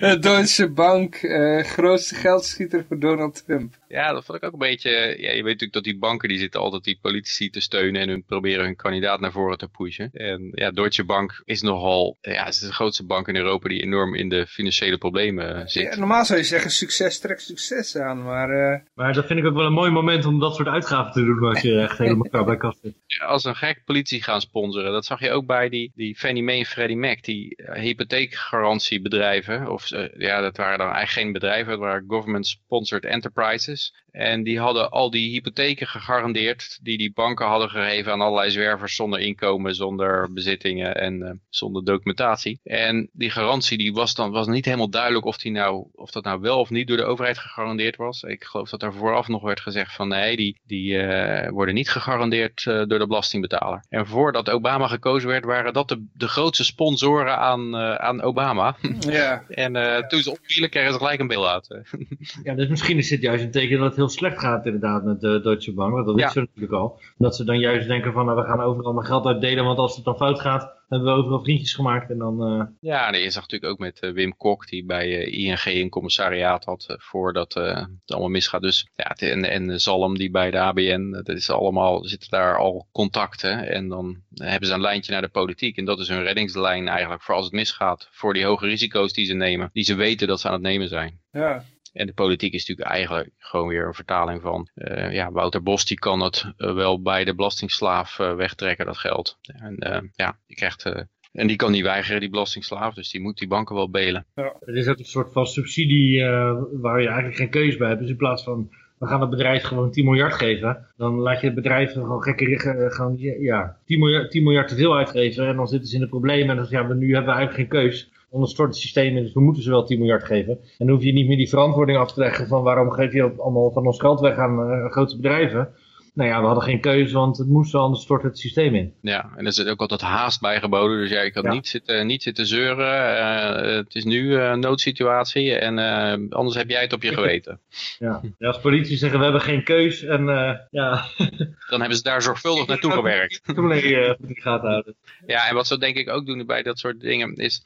De Deutsche Bank, uh, grootste geldschieter voor Donald Trump. Ja, dat vond ik ook een beetje... Ja, je weet natuurlijk dat die banken die zitten altijd die politici te steunen en hun proberen hun kandidaat naar voren te pushen. En ja, Deutsche Bank is nogal... Ja, het is de grootste bank in Europa die enorm in de financiële problemen zit. Ja, normaal zou je zeggen succes trekt succes aan, maar... Uh... Maar dat vind ik ook wel een mooi moment om dat soort uitgaven te doen als je echt helemaal bij kast zit. Ja, als een gek politie gaan sponsoren, dat zag je ook bij die, die Fannie Mae en Freddie Mac, die uh, hypotheekgarantiebedrijven, of uh, ja, dat waren dan eigenlijk geen bedrijven, dat waren government-sponsored enterprises. En die hadden al die hypotheken gegarandeerd die die banken hadden gegeven aan allerlei zwervers zonder inkomen, zonder bezittingen en uh, zonder documentatie. En die garantie die was dan was niet helemaal duidelijk of, die nou, of dat nou wel of niet door de overheid gegarandeerd was. Ik geloof dat er vooraf nog werd gezegd van nee, die, die uh, worden niet gegarandeerd uh, door de belastingbetaler. En voordat Obama gekozen werd, waren dat de, de grootste sponsoren aan, aan Obama. Ja. en toen ze opvielen, kregen ze gelijk een beeld uit. ja, dus misschien is dit juist een teken dat heel slecht gaat inderdaad met de Deutsche Bank. Want dat is zo natuurlijk al. Dat ze dan juist denken van nou, we gaan overal maar geld uitdelen. Want als het dan fout gaat, hebben we overal vriendjes gemaakt. En dan, uh... Ja, nee, je zag natuurlijk ook met uh, Wim Kok die bij uh, ING een commissariaat had voordat het allemaal misgaat. Dus ja, en, en Zalm die bij de ABN, dat is allemaal, zitten daar al contacten. En dan hebben ze een lijntje naar de politiek. En dat is hun reddingslijn eigenlijk voor als het misgaat. Voor die hoge risico's die ze nemen. Die ze weten dat ze aan het nemen zijn. Ja. En de politiek is natuurlijk eigenlijk gewoon weer een vertaling van, uh, ja, Wouter Bos die kan het uh, wel bij de belastingslaaf uh, wegtrekken, dat geld. En ja, die krijgt, en die kan niet weigeren, die belastingslaaf, dus die moet die banken wel belen. Ja. Het is ook een soort van subsidie waar je eigenlijk geen keuze bij hebt. Dus in plaats van, we gaan het bedrijf gewoon 10 miljard geven, dan laat je het bedrijf gewoon gekke, gewoon, ja, 10 miljard, 10 miljard te veel uitgeven en dan zitten ze in de problemen en dan zeggen ja, nu hebben we eigenlijk geen keus onderstort het systeem in, dus we moeten ze wel 10 miljard geven. En dan hoef je niet meer die verantwoording af te leggen van waarom geef je allemaal van ons geld weg aan uh, grote bedrijven. Nou ja, we hadden geen keuze, want het moest anders stort het systeem in. Ja, en er zit ook altijd haast bij geboden. Dus ja, ik had ja. niet, zitten, niet zitten zeuren. Uh, het is nu een uh, noodsituatie en uh, anders heb jij het op je geweten. Ja, ja als politici zeggen we hebben geen keus en ja... Dan hebben ze daar zorgvuldig naartoe gewerkt. Toen in de gaten houden. Ja, en wat ze denk ik ook doen bij dat soort dingen is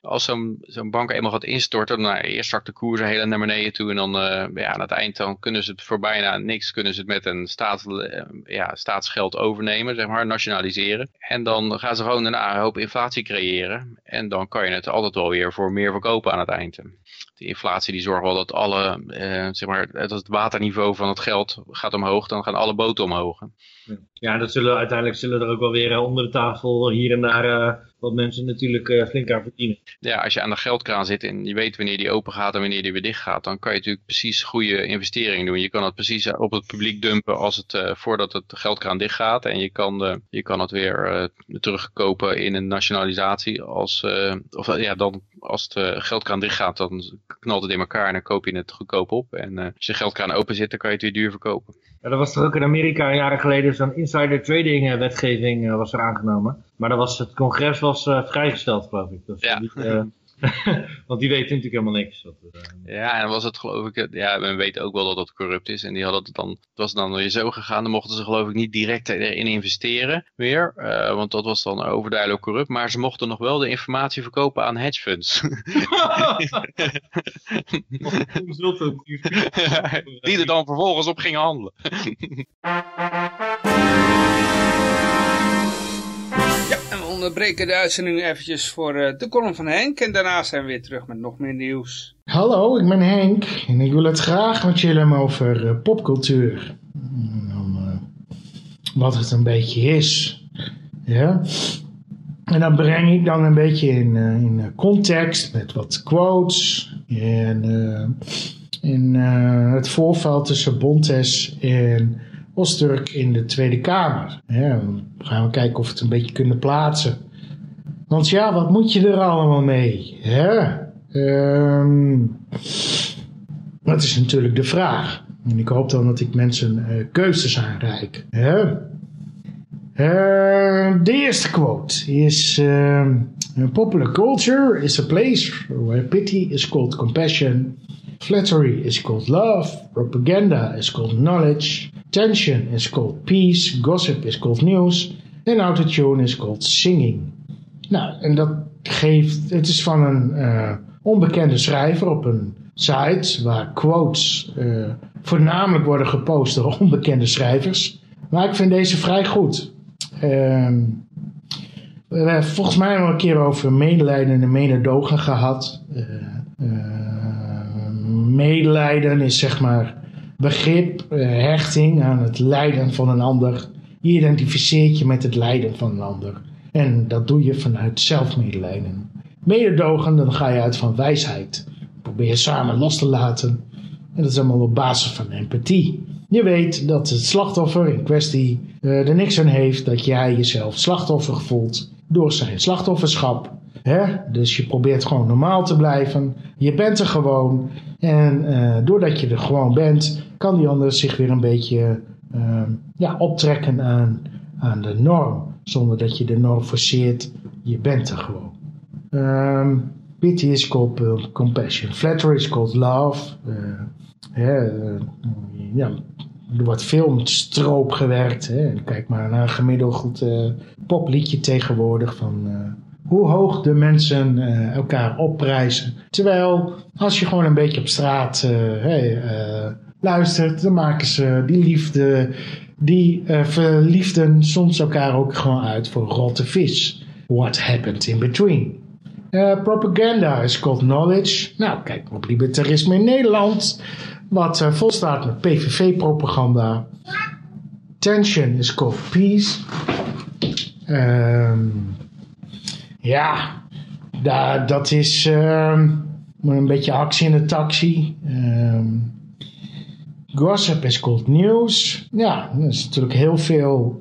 als zo'n zo'n bank eenmaal gaat instorten, dan nou, eerst zakt de koers heel naar beneden toe en dan uh, ja, aan het eind dan kunnen ze het voor bijna niks, kunnen ze het met een staats, uh, ja, staatsgeld overnemen, zeg maar, nationaliseren. En dan gaan ze gewoon een hoop inflatie creëren en dan kan je het altijd wel weer voor meer verkopen aan het eind. De inflatie die zorgt wel dat alle, uh, zeg maar, dat het waterniveau van het geld gaat omhoog, dan gaan alle boten omhoog. Ja, dat zullen uiteindelijk zullen er ook wel weer onder de tafel hier en daar wat mensen natuurlijk uh, flink aan verdienen. Ja, als je aan de geldkraan zit en je weet wanneer die open gaat en wanneer die weer dicht gaat, dan kan je natuurlijk precies goede investeringen doen. Je kan het precies op het publiek dumpen als het, uh, voordat het geldkraan dicht gaat. En je kan, je kan het weer terugkopen in een nationalisatie. Als, of, ja, dan, als de geldkraan dicht gaat, dan knalt het in elkaar en dan koop je het goedkoop op. En als je geldkraan open zit, dan kan je het weer duur verkopen. Ja, dat was toch ook in Amerika jaren geleden zo'n insider trading wetgeving was er aangenomen. Maar dat was, het congres was vrijgesteld, geloof ik. Dat ja. Niet, want die weten natuurlijk helemaal niks. Dat, uh... Ja, en was het geloof ik, ja, men weet ook wel dat het corrupt is. En die hadden het dan, het was dan weer zo gegaan, dan mochten ze geloof ik niet direct erin investeren meer. want dat was dan overduidelijk corrupt. Maar ze mochten nog wel de informatie verkopen aan hedge funds. die er dan vervolgens op gingen handelen. Onderbreken de uitzending eventjes voor uh, de column van Henk. En daarna zijn we weer terug met nog meer nieuws. Hallo, ik ben Henk. En ik wil het graag met jullie hebben over uh, popcultuur. Dan, uh, wat het een beetje is. Ja. En dat breng ik dan een beetje in, in context met wat quotes. En in het voorval tussen Bontes en Osturk in de Tweede Kamer. Ja, dan gaan we kijken of we het een beetje kunnen plaatsen. Want ja, wat moet je er allemaal mee? Ehm, dat is natuurlijk de vraag. En ik hoop dan dat ik mensen eh, keuzes aanreik. Hè? Eh, de eerste quote is... ehm, popular culture is a place where pity is called compassion. Flattery is called love. Propaganda is called knowledge. Tension is called peace. Gossip is called news. En autotune is called singing. Nou, en dat geeft... Het is van een eh, onbekende schrijver op een site... waar quotes eh, voornamelijk worden gepost door onbekende schrijvers. Maar ik vind deze vrij goed. Ehm, we hebben volgens mij een keer over medelijden en mededogen gehad. Eh, eh, medelijden is zeg maar begrip, eh, hechting aan het lijden van een ander. Je identificeert je met het lijden van een ander. En dat doe je vanuit zelfmedelijden. Mededogen, dan ga je uit van wijsheid. Probeer samen los te laten. En dat is allemaal op basis van empathie. Je weet dat het slachtoffer in kwestie eh, er niks aan heeft dat jij jezelf slachtoffer voelt door zijn slachtofferschap. Hè? Dus je probeert gewoon normaal te blijven. Je bent er gewoon. En eh, doordat je er gewoon bent, kan die ander zich weer een beetje eh, ja, optrekken aan, aan de norm. Zonder dat je de norm forceert. Je bent er gewoon. Ehm, pity is called uh, compassion. Flattery is called love. Hè, uh, ja, er wordt veel met stroop gewerkt. Hè. Kijk maar naar een gemiddeld popliedje tegenwoordig van hoe hoog de mensen uh, elkaar opprijzen. Terwijl als je gewoon een beetje op straat hey, luistert, dan maken ze die liefde, die verliefden soms elkaar ook gewoon uit voor rotte vis. What happened in between? Propaganda is called knowledge. Nou, kijk op libertarisme in Nederland. Wat volstaat met PVV-propaganda. Tension is called peace. Um, ja, da, dat is um, een beetje actie in de taxi. Um, gossip is called news. Ja, dat is natuurlijk heel veel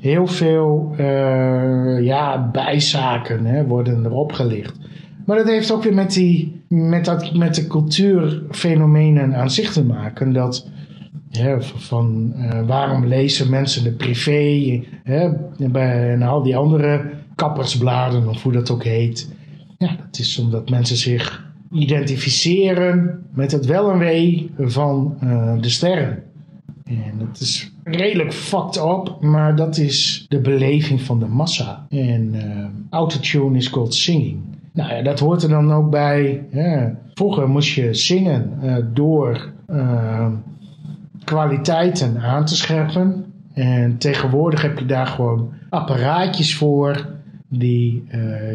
heel veel uh, ja, bijzaken hè, worden erop gelicht. Maar dat heeft ook weer met, die, met, dat, met de cultuurfenomenen aan zich te maken. Dat van uh, waarom lezen mensen de privé hè, bij, en al die andere kappersbladen of hoe dat ook heet. Ja, dat is omdat mensen zich identificeren met het wel en wee van uh, de sterren. En dat is redelijk fucked up, maar dat is de beleving van de massa. En uh, autotune is called singing. Nou ja, dat hoort er dan ook bij. Vroeger moest je zingen uh, door kwaliteiten aan te scherpen. En tegenwoordig heb je daar gewoon apparaatjes voor die,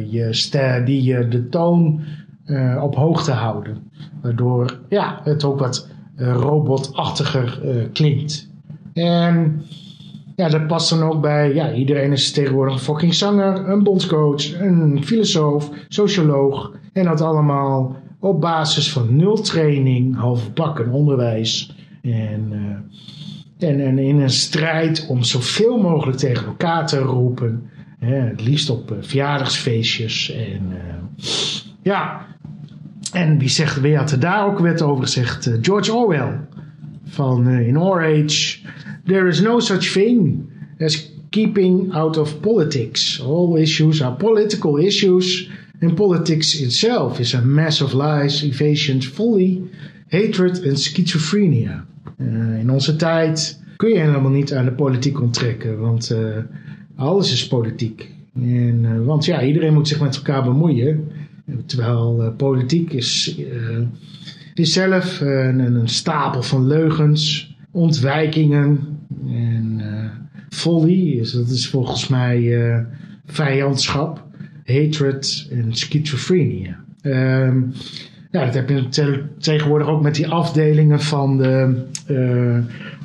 je, ster, die je de toon op hoogte houden. Waardoor ja, het ook wat robotachtiger klinkt. En ja, dat past dan ook bij, ja, iedereen is tegenwoordig een fucking zanger, een bondscoach, een filosoof, socioloog. En dat allemaal op basis van nul training, halfbakken onderwijs. En, uh, en, en in een strijd om zoveel mogelijk tegen elkaar te roepen. Hè, het liefst op uh, verjaardagsfeestjes. En uh, ja, en wie, zegt, wie had er daar ook weer over gezegd? George Orwell. Van in Our Age There is no such thing as keeping out of politics. All issues are political issues, and politics itself is a mass of lies, evasions, folly, hatred en schizophrenia. In onze tijd kun je helemaal niet aan de politiek onttrekken, want alles is politiek. En, uh, want ja, iedereen moet zich met elkaar bemoeien. Terwijl politiek is, is zelf een, een stapel van leugens, ontwijkingen en folly. Is, dat is volgens mij vijandschap, hatred en schizofrenia. Um, ja, dat heb je te tegenwoordig ook met die afdelingen van de uh,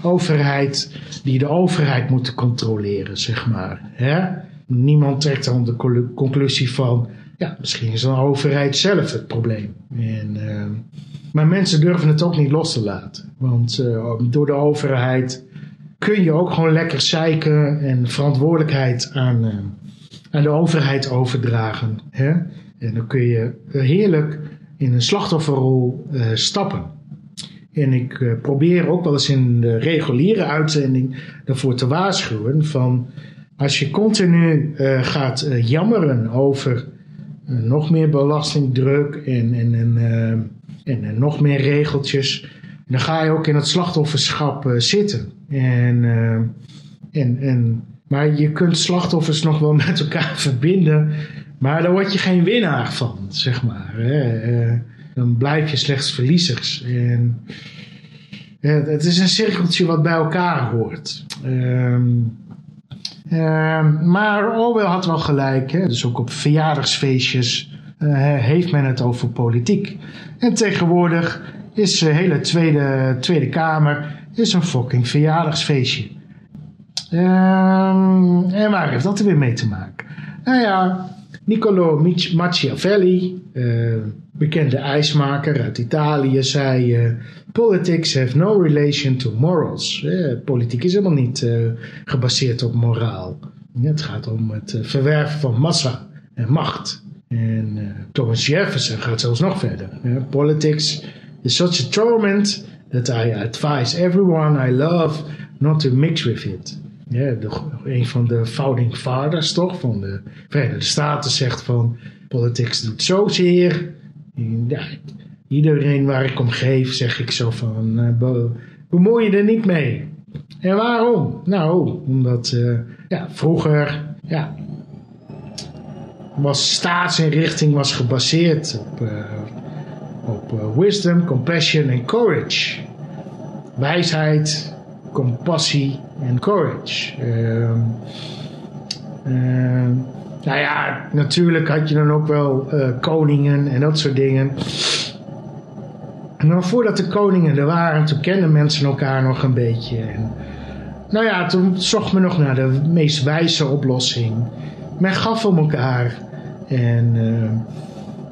overheid, die de overheid moeten controleren, zeg maar. Hè? Niemand trekt dan de conclusie van, ja, misschien is de overheid zelf het probleem. En, uh, maar mensen durven het ook niet los te laten. Want uh, door de overheid kun je ook gewoon lekker zeiken en verantwoordelijkheid aan, aan de overheid overdragen. Hè? En dan kun je heerlijk in een slachtofferrol uh, stappen. En ik uh, probeer ook wel eens in de reguliere uitzending ervoor te waarschuwen van als je continu uh, gaat jammeren over nog meer belastingdruk en, en, en, en, en, nog meer regeltjes, dan ga je ook in het slachtofferschap zitten. En, en, en, maar je kunt slachtoffers nog wel met elkaar verbinden maar daar word je geen winnaar van, zeg maar. Hè. Uh, dan blijf je slechts verliezers. En, uh, het is een cirkeltje wat bij elkaar hoort. Um, um, maar Orwell had wel gelijk. Hè. Dus ook op verjaardagsfeestjes uh, heeft men het over politiek. En tegenwoordig is de hele Tweede, tweede Kamer is een fucking verjaardagsfeestje. Um, en waar heeft dat er weer mee te maken? Nou ja, Niccolo Machiavelli, uh, bekende ijsmaker uit Italië, zei: uh, Politics have no relation to morals. Uh, politiek is helemaal niet gebaseerd op moraal. Het gaat om het verwerven van massa en macht. En Thomas Jefferson gaat zelfs nog verder. Politics is such a torment that I advise everyone I love not to mix with it ja, een van de founding fathers toch, van de Verenigde Staten zegt van politics doet zozeer. Ja, iedereen waar ik om geef zeg ik zo van uh, bemoei je er niet mee. En waarom? Nou, omdat uh, ja, vroeger ja, was staatsinrichting was gebaseerd op, uh, op wisdom, compassion en courage. Wijsheid, compassie en courage. Uh, uh, nou ja, natuurlijk had je dan ook wel uh, koningen en dat soort dingen. Maar voordat de koningen er waren, toen kenden mensen elkaar nog een beetje. Nou ja, toen zocht men nog naar de meest wijze oplossing. Men gaf om elkaar. En,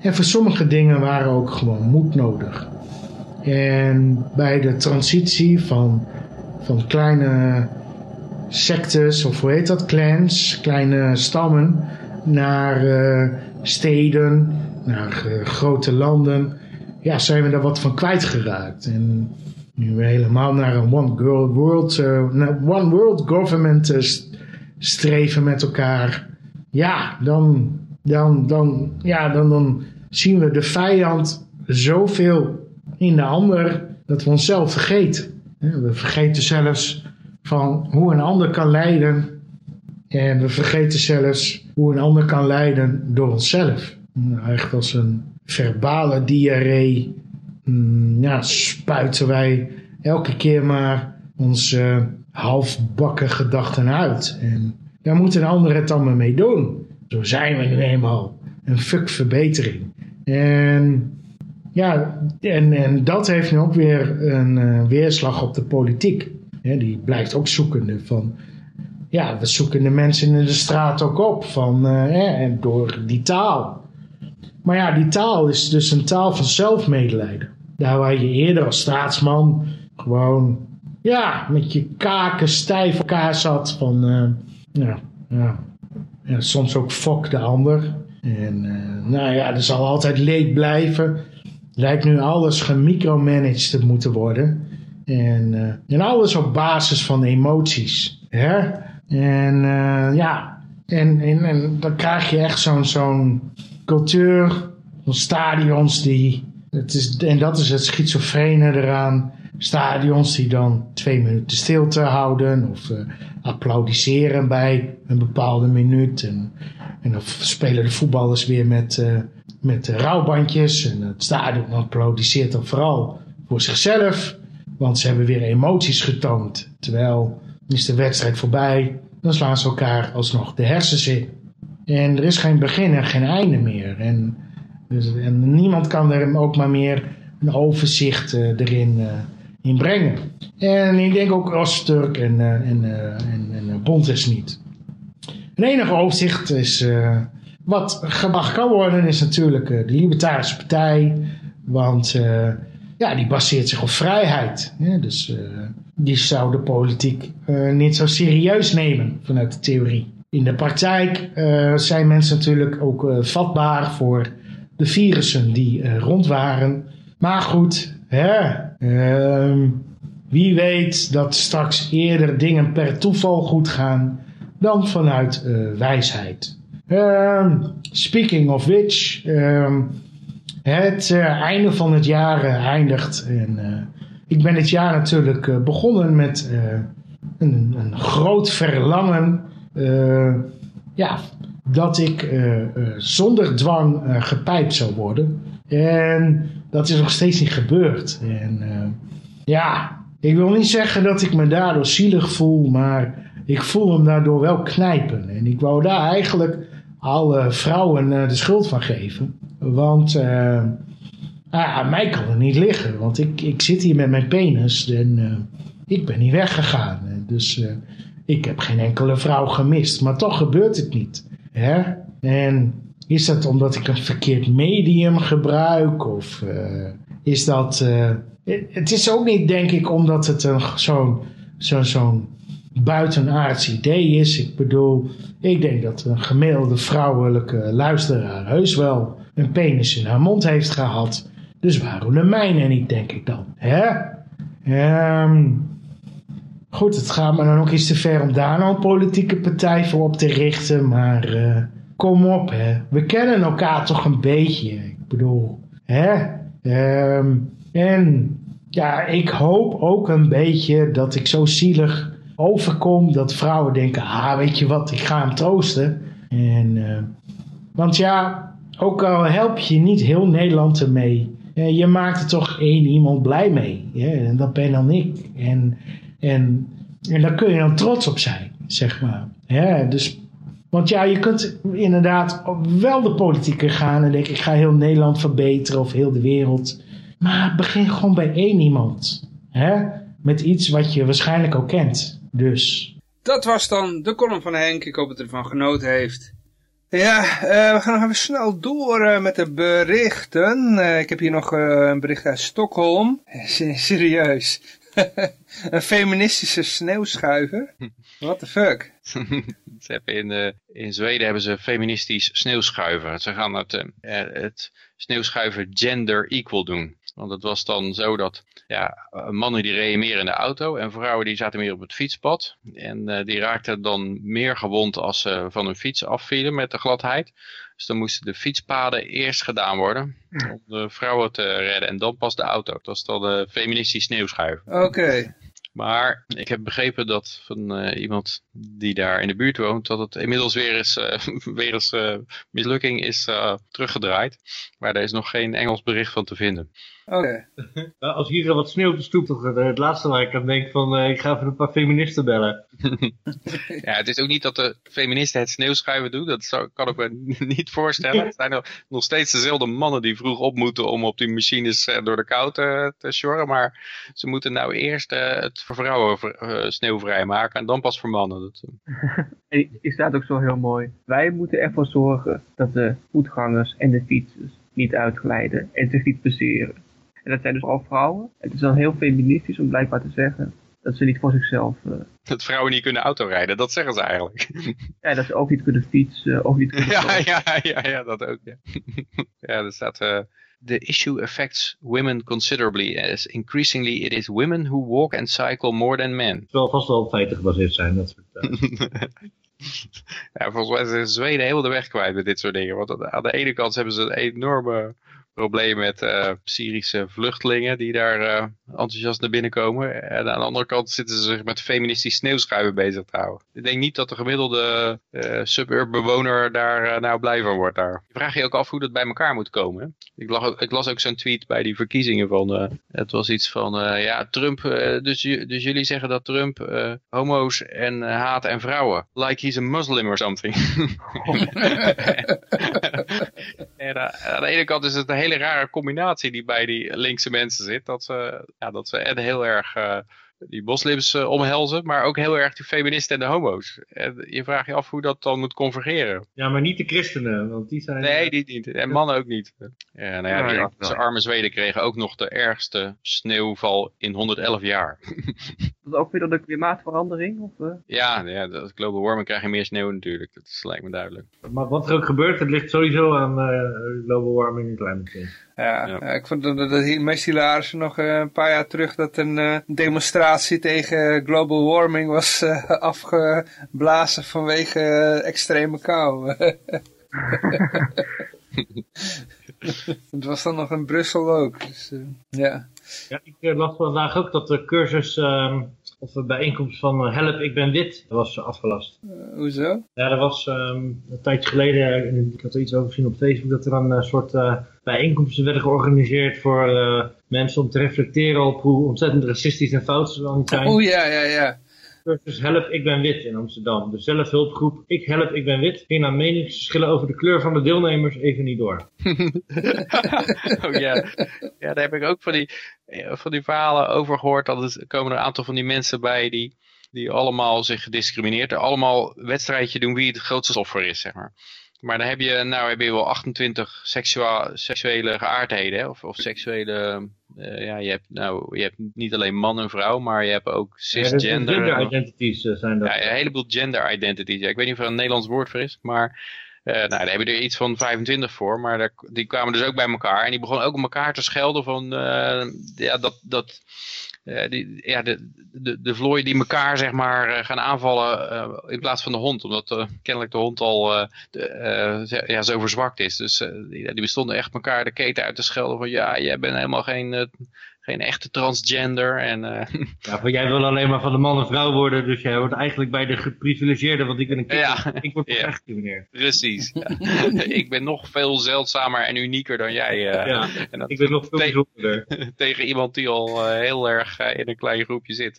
en voor sommige dingen waren ook gewoon moed nodig. En bij de transitie van van kleine sectes, of hoe heet dat, clans, kleine stammen, naar uh, steden, naar uh, grote landen. Ja, zijn we daar wat van kwijtgeraakt. En nu helemaal naar een one, girl world, uh, one world government streven met elkaar. Ja, dan, dan, dan, ja dan, dan zien we de vijand zoveel in de ander dat we onszelf vergeten. We vergeten zelfs van hoe een ander kan lijden. En we vergeten zelfs hoe een ander kan lijden door onszelf. Echt als een verbale diarree mm, ja, spuiten wij elke keer maar onze halfbakken gedachten uit. En daar moet een ander het dan maar mee doen. Zo zijn we nu eenmaal. Een fuck verbetering. En ja, en, en dat heeft nu ook weer een uh, weerslag op de politiek. die blijft ook zoekende van... Ja, we zoeken de mensen in de straat ook op van, uh, en door die taal. Maar ja, die taal is dus een taal van zelfmedelijden. Daar waar je eerder als staatsman gewoon ja, met je kaken stijf elkaar zat van... Uh, ja, ja, ja, soms ook fok de ander. En nou ja, er zal altijd leed blijven lijkt nu alles gemicromanaged te moeten worden. En, uh, en alles op basis van emoties. Hè? En uh, ja, en, en, en dan krijg je echt zo'n zo'n cultuur, van stadions die, het is, en dat is het schizofrene eraan, stadions die dan twee minuten stilte houden of uh, applaudisseren bij een bepaalde minuut. En, en dan spelen de voetballers weer met, met rouwbandjes. En het stadion applaudisseert dan vooral voor zichzelf. Want ze hebben weer emoties getoond. Terwijl is de wedstrijd voorbij. Dan slaan ze elkaar alsnog de hersens in. En er is geen begin en geen einde meer. En, dus, en niemand kan er ook maar meer een overzicht uh, erin uh, in brengen. En ik denk ook als Turk en, en, en, en Bontes niet. Een enige overzicht is wat gebracht kan worden is natuurlijk eh, de Libertarische Partij. Want uh, ja, die baseert zich op vrijheid. dus uh, die zou de politiek niet zo serieus nemen vanuit de theorie. in de praktijk zijn mensen natuurlijk ook vatbaar voor de virussen die rond waren. Maar goed, hè, ehm, wie weet dat straks eerder dingen per toeval goed gaan dan vanuit wijsheid. Ehm, speaking of which, ehm, het einde van het jaar eindigt en ik ben dit jaar natuurlijk begonnen met een, een groot verlangen ja, dat ik zonder dwang gepijpt zou worden. En dat is nog steeds niet gebeurd. En ja, ik wil niet zeggen dat ik me daardoor zielig voel, maar ik voel hem daardoor wel knijpen. En ik wou daar eigenlijk alle vrouwen de schuld van geven. Want ah, mij kan het niet liggen, want ik, ik zit hier met mijn penis en ik ben niet weggegaan. Dus ik heb geen enkele vrouw gemist, maar toch gebeurt het niet. Hè? En is dat omdat ik een verkeerd medium gebruik? Of uh, is dat... Uh, het is ook niet, denk ik, omdat het zo'n zo, zo'n buitenaards idee is. Ik bedoel, ik denk dat een gemiddelde vrouwelijke luisteraar heus wel een penis in haar mond heeft gehad. Dus waarom de mijne niet, denk ik dan. Hè? Um, Goed, het gaat me dan ook iets te ver om daar nou een politieke partij voor op te richten. Maar uh, kom op, hè. We kennen elkaar toch een beetje. Ik bedoel, hè. Um, en ja, ik hoop ook een beetje dat ik zo zielig overkom dat vrouwen denken, ah, weet je wat, ik ga hem troosten. En, uh, want ja, ook al help je niet heel Nederland ermee, uh, je maakt er toch één iemand blij mee. En dat ben dan ik. En en, en daar kun je dan trots op zijn, zeg maar. Dus, want ja, je kunt inderdaad wel de politiek gaan en denken, ik ga heel Nederland verbeteren of heel de wereld. Maar begin gewoon bij één iemand. Hè? Met iets wat je waarschijnlijk ook kent. Dus. Dat was dan de column van Henk. Ik hoop dat u ervan genoten heeft. Ja, uh, we gaan nog even snel door uh, met de berichten. Uh, ik heb hier nog een bericht uit Stockholm. Serieus. een feministische sneeuwschuiver? What the fuck? ze hebben in, uh, in Zweden hebben ze feministisch sneeuwschuiver. Ze gaan het, uh, het sneeuwschuiver gender equal doen. Want het was dan zo dat ja, mannen die reden meer in de auto en vrouwen die zaten meer op het fietspad. En uh, die raakten dan meer gewond als ze van hun fiets afvielen met de gladheid. Dus dan moesten de fietspaden eerst gedaan worden om de vrouwen te redden en dan pas de auto. Dat was dan de feministisch sneeuwschuiver. Oké. Maar ik heb begrepen dat van uh, iemand die daar in de buurt woont, dat het inmiddels weer eens, uh, weer eens uh, mislukking is teruggedraaid. Maar daar is nog geen Engels bericht van te vinden. Oké. Okay. Als hier wat sneeuw op de stoep, toch het laatste waar ik aan denk van ik ga even een paar feministen bellen. ja, het is ook niet dat de feministen het sneeuwschuiven doen. Dat zou, kan ik me niet voorstellen. Het zijn nog steeds dezelfde mannen die vroeg op moeten om op die machines door de kou te, te sjorren. Maar ze moeten nou eerst het voor vrouwen uh, sneeuwvrij maken en dan pas voor mannen. Dat, uh... en staat ook zo heel mooi. Wij moeten ervoor zorgen dat de voetgangers en de fietsers niet uitglijden en zich niet passeren. En dat zijn dus al vrouwen. Het is dan heel feministisch om blijkbaar te zeggen dat ze niet voor zichzelf... Uh... Dat vrouwen niet kunnen autorijden, dat zeggen ze eigenlijk. ja, dat ze ook niet kunnen fietsen, ook niet kunnen... ja, ja, ja, ja, dat ook, ja. ja, er staat... Uh, the issue affects women considerably, as increasingly it is women who walk and cycle more than men. Het zal vast wel op feiten gebaseerd zijn, dat soort ja, volgens mij is Zweden helemaal de weg kwijt met dit soort dingen. Want aan de ene kant hebben ze een enorme probleem met uh, Syrische vluchtelingen die daar uh, enthousiast naar binnen komen. En aan de andere kant zitten ze zich met feministisch sneeuwschuiven bezig te houden. Ik denk niet dat de gemiddelde uh, suburb bewoner daar nou blij van wordt daar. Je vraagt je ook af hoe dat bij elkaar moet komen. Ik, lag ook, ik las ook zo'n tweet bij die verkiezingen van, het was iets van, ja Trump, dus, dus jullie zeggen dat Trump homo's en haat en vrouwen. Like he's a Muslim or something. en aan de ene kant is het een hele rare combinatie die bij die linkse mensen zit. Dat ze, ja, dat ze en heel erg uh, die moslims uh, omhelzen, maar ook heel erg die feministen en de homo's. En je vraagt je af hoe dat dan moet convergeren. Ja, maar niet de christenen, want die zijn... Nee, die niet. En mannen ook niet. Ja, nou ja, die, ja, arme Zweden kregen ook nog de ergste sneeuwval in 111 jaar. Dat is ook weer door de klimaatverandering? Of, eh? Ja, ja, dat global warming krijg je meer sneeuw natuurlijk. Dat is, lijkt me duidelijk. Maar wat er ook gebeurt, het ligt sowieso aan eh, global warming en climate change. Ja, Ja. ja, ik vond dat, dat het meest hilarische nog eh, een paar jaar terug dat een eh, demonstratie tegen global warming was eh, afgeblazen vanwege eh, extreme kou. het was dan nog in Brussel ook. Dus, eh, ja. Ja, ik las vandaag ook dat de cursus ehm, of de bijeenkomst van eh, Help, ik ben wit was afgelast. Eh, hoezo? Ja, er was ehm, een tijdje geleden, ik had er iets over gezien op Facebook, dat er een eh, soort bijeenkomsten werden georganiseerd voor mensen om te reflecteren op hoe ontzettend racistisch en fout ze dan zijn. Oeh, ja, ja, ja. Cursus Help, ik ben wit in Amsterdam. De zelfhulpgroep Ik Help, ik ben wit ging naar meningsverschillen over de kleur van de deelnemers even niet door. oh ja. ja, daar heb ik ook van die, eh, van die verhalen over gehoord. Dat er komen een aantal van die mensen bij die, die allemaal zich gediscrimineerd. Allemaal wedstrijdje doen wie het grootste sloffer is, zeg maar. Maar dan heb je, nou heb je wel 28 seksueel, seksuele geaardheden, hè? Of, of seksuele, eh, ja, je hebt, nou, je hebt niet alleen man en vrouw, maar je hebt ook Ja, cisgender. gender identities eh, zijn dat. Ja, een heleboel gender identities. Ja, ik weet niet of er een Nederlands woord voor is, maar nou, daar hebben er iets van 25 voor. Maar daar, die kwamen dus ook bij elkaar en die begonnen ook op elkaar te schelden van eh, ja, dat, dat eh, die, ja, de, de, de vlooien die elkaar zeg maar eh, gaan aanvallen eh, in plaats van de hond. Omdat eh, kennelijk de hond al eh, de, eh, ja, zo verzwakt is. Dus eh, die, die bestonden echt elkaar de keten uit te schelden van ja, jij bent helemaal geen, eh, geen echte transgender. En eh, Ja, van jij wil alleen maar van de man en vrouw worden, dus jij wordt eigenlijk bij de geprivilegeerden, want ik ben een kind. Ja. Ik word Ja. ja. gediscrimineerd. Precies. ja. ik ben nog veel zeldzamer en unieker dan jij. eh. Ja, en dat Ik ben nog veel bijzonderder. tegen iemand die al eh, heel erg in een klein groepje zit.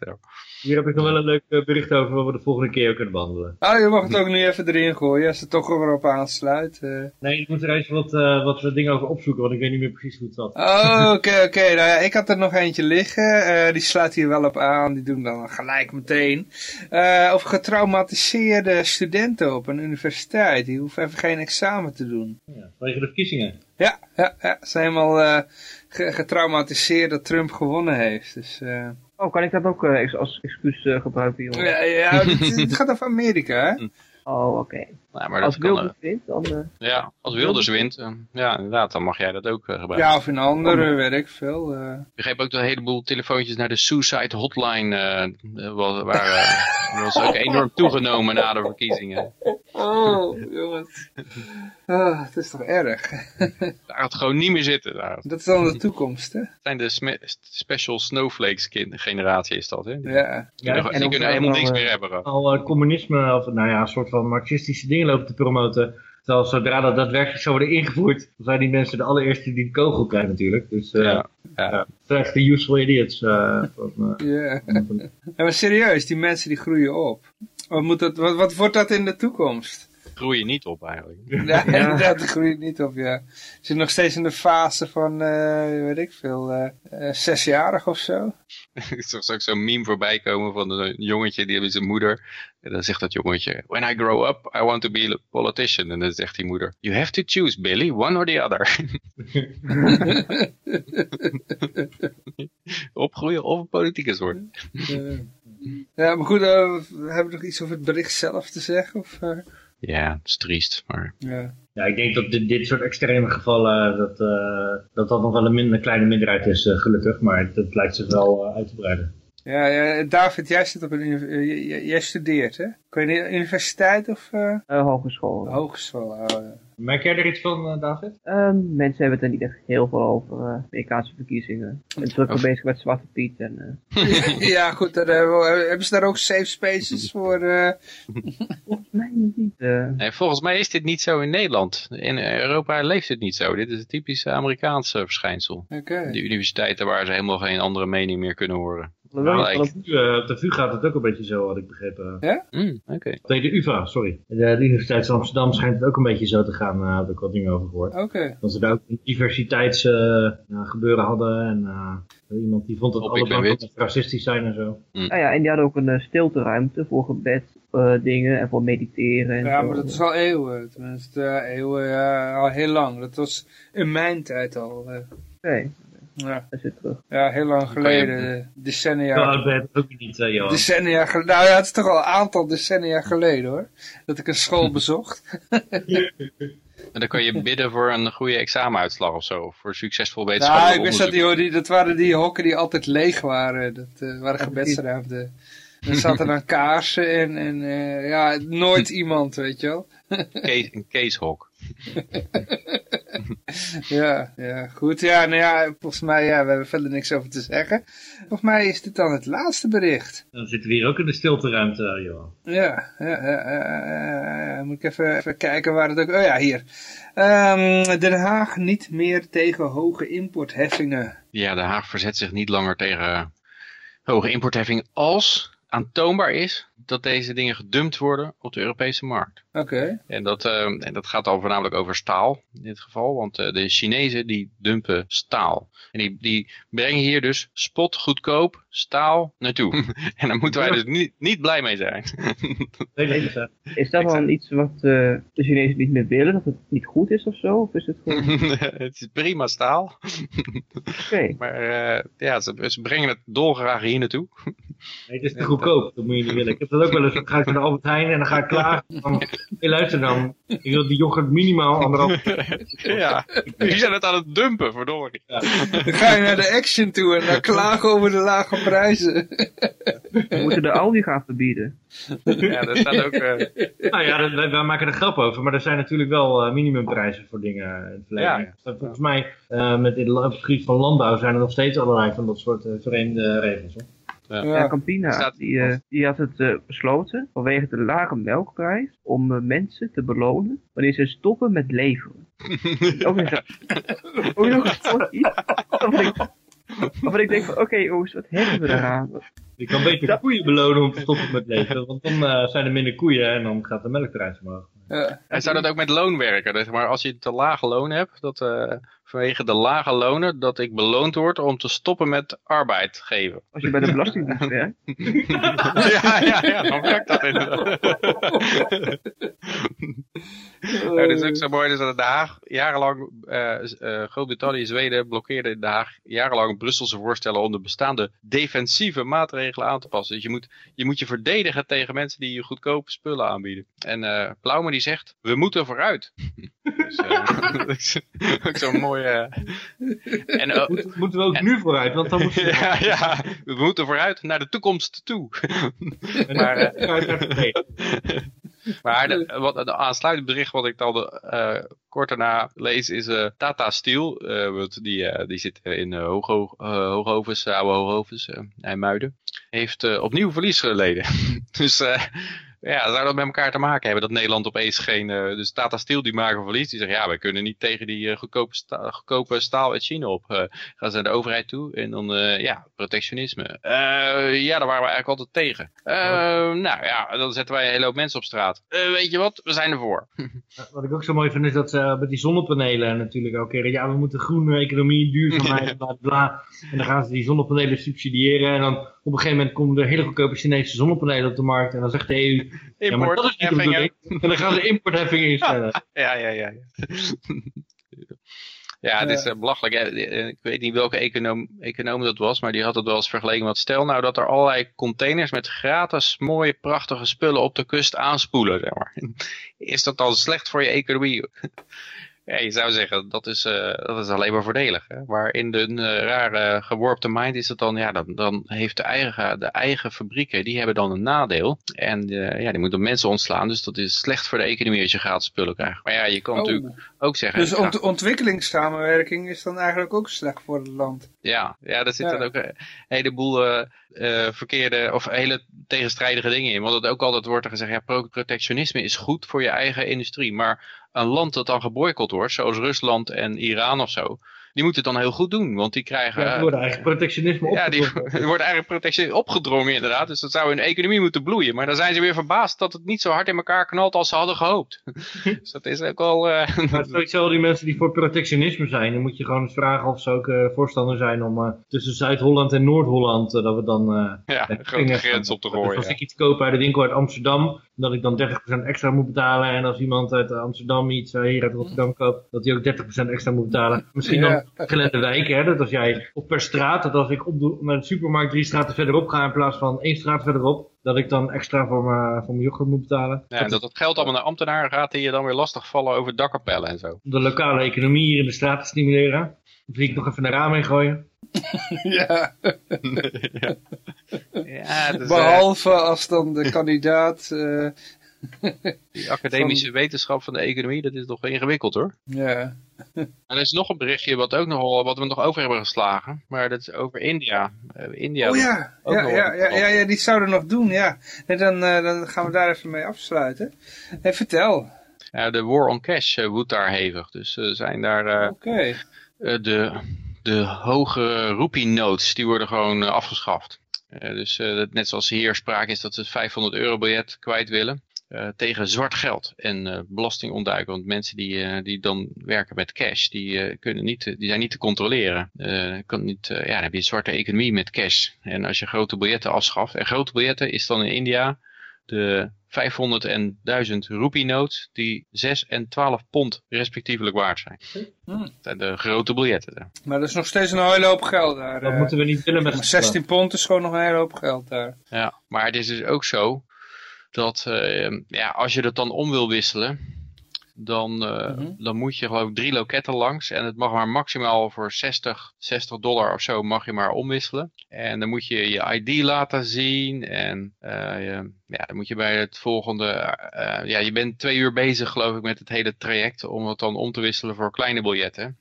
Hier heb ik nog wel een leuk bericht over wat we de volgende keer ook kunnen behandelen. Oh, je mag het ook nu even erin gooien als het toch weer op aansluit. eh. Nee, ik moet er even wat, eh, wat dingen over opzoeken, want ik weet niet meer precies hoe het zat. Oh, oké, oké. Nou ja, ik had er nog eentje liggen. Eh, die sluit hier wel op aan. Die doen dan gelijk meteen. Eh over getraumatiseerde studenten op een universiteit. Die hoeven even geen examen te doen. Ja, vanwege de verkiezingen. Ja, ja, ja. Ze zijn helemaal eh, ge- getraumatiseerd dat Trump gewonnen heeft. Dus, eh, Oh, kan ik dat ook eh, als excuus eh, gebruiken, joh? ja, ja, dit gaat over Amerika, hè? Oh, oké. Nou, maar Als dat kan, Wilders wint, dan... eh, eh, ja, als Wilders wint, eh, ja inderdaad, dan mag jij dat ook eh, gebruiken. Ja, of in andere, weet ik veel. eh. Ik begreep ook dat een heleboel telefoontjes naar de suicide hotline eh, eh, was, waren, eh, was ook enorm toegenomen na de verkiezingen. Oh, jongens. Ah, het is toch erg. Daar gaat het gewoon niet meer zitten. daar. Dat is dan de toekomst, hè? Het zijn de special snowflakes generatie is dat, hè? Ja. kunnen, Ja, die en kunnen helemaal niks eh, meer hebben. Al eh, communisme, of nou ja, een soort van marxistische dingen lopen te promoten. Terwijl zodra dat daadwerkelijk zou worden ingevoerd, dan zijn die mensen de allereerste die de kogel krijgen natuurlijk. Dus eh Ja, ja. echt de useful idiots. eh, van, eh, Ja. van- Ja, maar serieus, die mensen die groeien op. Wat, moet dat, wat, wat wordt dat in de toekomst? Groei je niet op eigenlijk. Ja, inderdaad, die groeit niet op, ja. Zit nog steeds in de fase van, eh, weet ik veel, zesjarig of zo. Ik zag ook zo'n meme voorbij komen van een jongetje die heeft zijn moeder. En dan zegt dat jongetje, when I grow up, I want to be a politician. En dan zegt die moeder, you have to choose Billy, one or the other. Opgroeien of een politicus worden. Ja, maar goed, eh, we hebben nog iets over het bericht zelf te zeggen? Of, eh? Ja, het is triest, maar ja. Ja, ik denk dat dit, dit soort extreme gevallen, dat, eh, dat dat nog wel een, min- een kleine minderheid is, eh, gelukkig. Maar dat lijkt zich wel eh, uit te breiden. Ja, ja, David, jij, zit op een, eh, jij studeert, hè? Kun je de universiteit of eh, eh, hogeschool. hogeschool? Oh, ja. Merk jij er iets van, David? Ehm, mensen hebben het er niet echt heel veel over, eh Amerikaanse verkiezingen. En druk Of- bezig met Zwarte Piet en... eh, ja, goed, dan hebben, we- hebben ze daar ook safe spaces voor? eh? nee, niet. eh, nee, volgens mij is dit niet zo in Nederland. In Europa leeft het niet zo. Dit is een typisch Amerikaanse verschijnsel. Oké. Die universiteiten waar ze helemaal geen andere mening meer kunnen horen. Alhoewel, Gelijk. dat- Op de, VU, eh, op de VU gaat het ook een beetje zo, had ik begrepen. Hmm, Oké. Nee, de UvA, sorry. De, de Universiteit van Amsterdam schijnt het ook een beetje zo te gaan, uh, heb ik wat dingen over gehoord. Oké. Dat ze daar ook een diversiteitsgebeuren hadden en uh, iemand die vond dat alle ik banken racistisch zijn en zo. Nou ja, en die hadden ook een uh, stilteruimte voor gebed uh, dingen en voor mediteren. En Ja, zo. maar dat is al eeuwen. Tenminste, uh, eeuwen, ja, al heel lang. Dat was in mijn tijd al. Uh. Ja, Dat zit terug. ja heel lang geleden. Decennia. Oud ben je ook niet, eh, Johan. Decennia geleden. Nou ja, het is toch al een aantal decennia geleden hoor. Dat ik een school bezocht. En dan kan je bidden voor een goede examenuitslag of zo. Voor succesvol wetenschappelijk Nou, ik wist dat die, die, dat waren die hokken die altijd leeg waren. Dat eh, waren gebedsruimte. Er zaten dan kaarsen in en eh, ja, nooit iemand, weet je wel. Kees, een keeshok. Ja, ja, goed. Ja, nou ja, volgens mij, ja, we hebben verder niks over te zeggen. Volgens mij is dit dan het laatste bericht. Dan zitten we hier ook in de stilteruimte, eh, Johan. Ja, ja, ja, ja, ja, ja. moet ik even, even kijken waar het ook... Oh ja, hier. Ehm, Den Haag niet meer tegen hoge importheffingen. Ja, Den Haag verzet zich niet langer tegen hoge importheffing als aantoonbaar is dat deze dingen gedumpt worden op de Europese markt. Oké. En dat, eh, en dat gaat dan voornamelijk over staal in dit geval, want eh, de Chinezen die dumpen staal. En die, die brengen hier dus spot goedkoop staal naartoe. en daar moeten wij dus niet, niet blij mee zijn. Is dat dan iets wat eh, de Chinezen niet meer willen? Dat het niet goed is of zo? Of is het gewoon... het is prima staal. Oké. Maar eh, ja, ze, ze brengen het dolgraag hier naartoe. nee, het is te goedkoop. Dat moet je niet willen. Ik heb dat ook wel eens. Dan ga ik naar de Albert Heijn en dan ga ik klagen. Van, hey, luister dan. Ik wil die yoghurt minimaal anderhalf. ja, die zijn het aan het dumpen, verdorie. Dan ga je naar de Action toe en dan klagen over de lage prijzen. We moeten de Aldi gaan verbieden. Ja, dat staat ook... eh, Nou ja, dat, wij, wij maken er grap over. Maar er zijn natuurlijk wel eh, minimumprijzen voor dingen in het verleden. Ja. Dus dat volgens mij, eh, met het gebied van landbouw, zijn er nog steeds allerlei van dat soort vreemde regels. Hoor. Ja, Ja. Campina, Staat- die, eh, die had het eh, besloten vanwege de lage melkprijs om eh, mensen te belonen wanneer ze stoppen met leveren. ook nog gewoon iets waarvan ik, denk van oké jongens, wat hebben we eraan? Je kan beter de koeien belonen om te stoppen met leven. Want dan eh, zijn er minder koeien en dan gaat de melkprijs omhoog. Ja. En zou dat ook met loon werken? Dus, maar als je te lage loon hebt, dat eh, vanwege de lage lonen, dat ik beloond word om te stoppen met arbeid geven. Als je bij de Belastingdienst werkt. ja, ja, ja, dan werkt dat inderdaad. Nou, dit is ook zo mooi, dus dat Den Haag jarenlang, eh, eh, Groot-Brittannië, Zweden blokkeerden in Den Haag jarenlang Brusselse voorstellen om de bestaande defensieve maatregelen aan te passen. Dus je moet je, moet je verdedigen tegen mensen die je goedkope spullen aanbieden. En eh Plaume die zegt, we moeten vooruit. dus, eh, dat is ook zo'n mooie... en, eh, Moet, moeten we ook nu vooruit, want dan moeten we ja, ja, we moeten vooruit naar de toekomst toe. maar, eh, maar de, wat, de aansluitend bericht wat ik dan eh kort daarna lees is eh, Tata Steel. want die, die zit in uh, Hoogho Hoogovens, oude Hoogovens, uh, IJmuiden. Heeft opnieuw verlies geleden. dus ja, zou dat met elkaar te maken hebben dat Nederland opeens geen... eh, dus Tata Steel die maken verlies. Die zeggen ja, wij kunnen niet tegen die eh, goedkope, sta goedkope staal uit China op. Eh, gaan ze naar de overheid toe en dan ja, protectionisme. Ja, daar waren we eigenlijk altijd tegen. Nou ja, dan zetten wij een hele hoop mensen op straat. Weet je wat, we zijn ervoor. Wat ik ook zo mooi vind is dat ze met die zonnepanelen natuurlijk keer, ja we moeten groene economie, duurzaamheid, bla bla. En dan gaan ze die zonnepanelen subsidiëren en dan op een gegeven moment komen er hele goedkope Chinese zonnepanelen op de markt en dan zegt de EU, ja maar dat is niet de Importheffingen. bedoeling. En dan gaan ze importheffingen instellen. Ja, ja, ja. Ja, ja het is eh, belachelijk. hè. Eh, Ik weet niet welke econoom, econoom dat was, maar die had het wel eens vergeleken met stel nou dat er allerlei containers met gratis mooie prachtige spullen op de kust aanspoelen. Zeg maar. Is dat dan slecht voor je economie? Ja, je zou zeggen, dat is, eh, dat is alleen maar voordelig. Hè? Maar in de eh, rare geworpte mind is het dan, ja, dan, dan heeft de eigen, de eigen fabrieken, die hebben dan een nadeel. En eh, ja, die moeten mensen ontslaan, dus dat is slecht voor de economie als je gratis spullen krijgt. Maar ja, je kan Oh. natuurlijk ook zeggen... Dus ont ontwikkelingssamenwerking is dan eigenlijk ook slecht voor het land. Ja, ja daar zitten Ja. ook een heleboel verkeerde of hele tegenstrijdige dingen in. Want het ook altijd wordt er gezegd, ja, pro- protectionisme is goed voor je eigen industrie. Maar een land dat dan geboycott wordt, zoals Rusland en Iran of zo, die moeten het dan heel goed doen. Want die krijgen... Ja, er wordt eigenlijk protectionisme ja, die opgedrongen. er wordt eigenlijk protectie opgedrongen inderdaad. Dus dat zou hun economie moeten bloeien. Maar dan zijn ze weer verbaasd dat het niet zo hard in elkaar knalt als ze hadden gehoopt. dus dat is ook wel... eh, Maar sowieso al die mensen die voor protectionisme zijn, dan moet je gewoon eens vragen of ze ook eh, voorstander zijn om eh, tussen Zuid-Holland en Noord-Holland, eh, dat we dan eh, ja, een eh, grote grens op te Dus gooien. als ja. ik iets koop uit de winkel uit Amsterdam, dat ik dan 30% extra moet betalen en als iemand uit Amsterdam iets eh, hier uit Rotterdam koopt, dat hij ook 30% extra moet betalen. Misschien Ja. dan verschillende wijken, hè, dat als jij, of per straat, dat als ik op de, naar de supermarkt drie straten verderop ga in plaats van één straat verderop, dat ik dan extra voor mijn, voor mijn yoghurt moet betalen. Ja, en dat het geld allemaal naar ambtenaren gaat die je dan weer lastig vallen over dakkapellen en zo. De lokale economie hier in de straat te stimuleren. Dan zie ik nog even een raam in gooien. ja. Ja, dus, Behalve als dan de kandidaat... eh, die academische wetenschap van de economie, dat is toch ingewikkeld hoor. ja. En er is nog een berichtje wat, ook nog, wat we nog over hebben geslagen, maar dat is over India. Eh, India oh ja, ook ja, nog ja, ja, ja, ja, die zouden nog doen, ja. En dan, eh, dan gaan we daar even mee afsluiten. En vertel. Ja, de war on cash eh, woedt daar hevig. Dus er zijn daar eh, Oké. eh, de, de hogere rupee notes, die worden gewoon eh, afgeschaft. Eh, dus eh, net zoals hier sprake is dat ze het 500 euro biljet kwijt willen. tegen zwart geld en eh, belasting ontduiken. Want mensen die, die dan werken met cash, die, kunnen niet, die zijn niet te controleren. Kan niet, ja, dan heb je een zwarte economie met cash. En als je grote biljetten afschaft, en grote biljetten is dan in India de 500 en 1000 rupee notes die 6 en 12 pond respectievelijk waard zijn. Hmm. Dat zijn de grote biljetten. Maar dat is nog steeds een hele hoop geld daar. Dat eh. moeten we niet willen met Maar 16 pond is gewoon nog een hele hoop geld daar. Ja, maar het is dus ook zo dat eh, ja, als je dat dan om wil wisselen, dan, eh, Mhm. dan moet je geloof ik drie loketten langs. En het mag maar maximaal voor 60, 60 dollar of zo mag je maar omwisselen. En dan moet je je ID laten zien. En eh, je, ja, dan moet je bij het volgende... eh, ja, je bent twee uur bezig geloof ik met het hele traject om het dan om te wisselen voor kleine biljetten.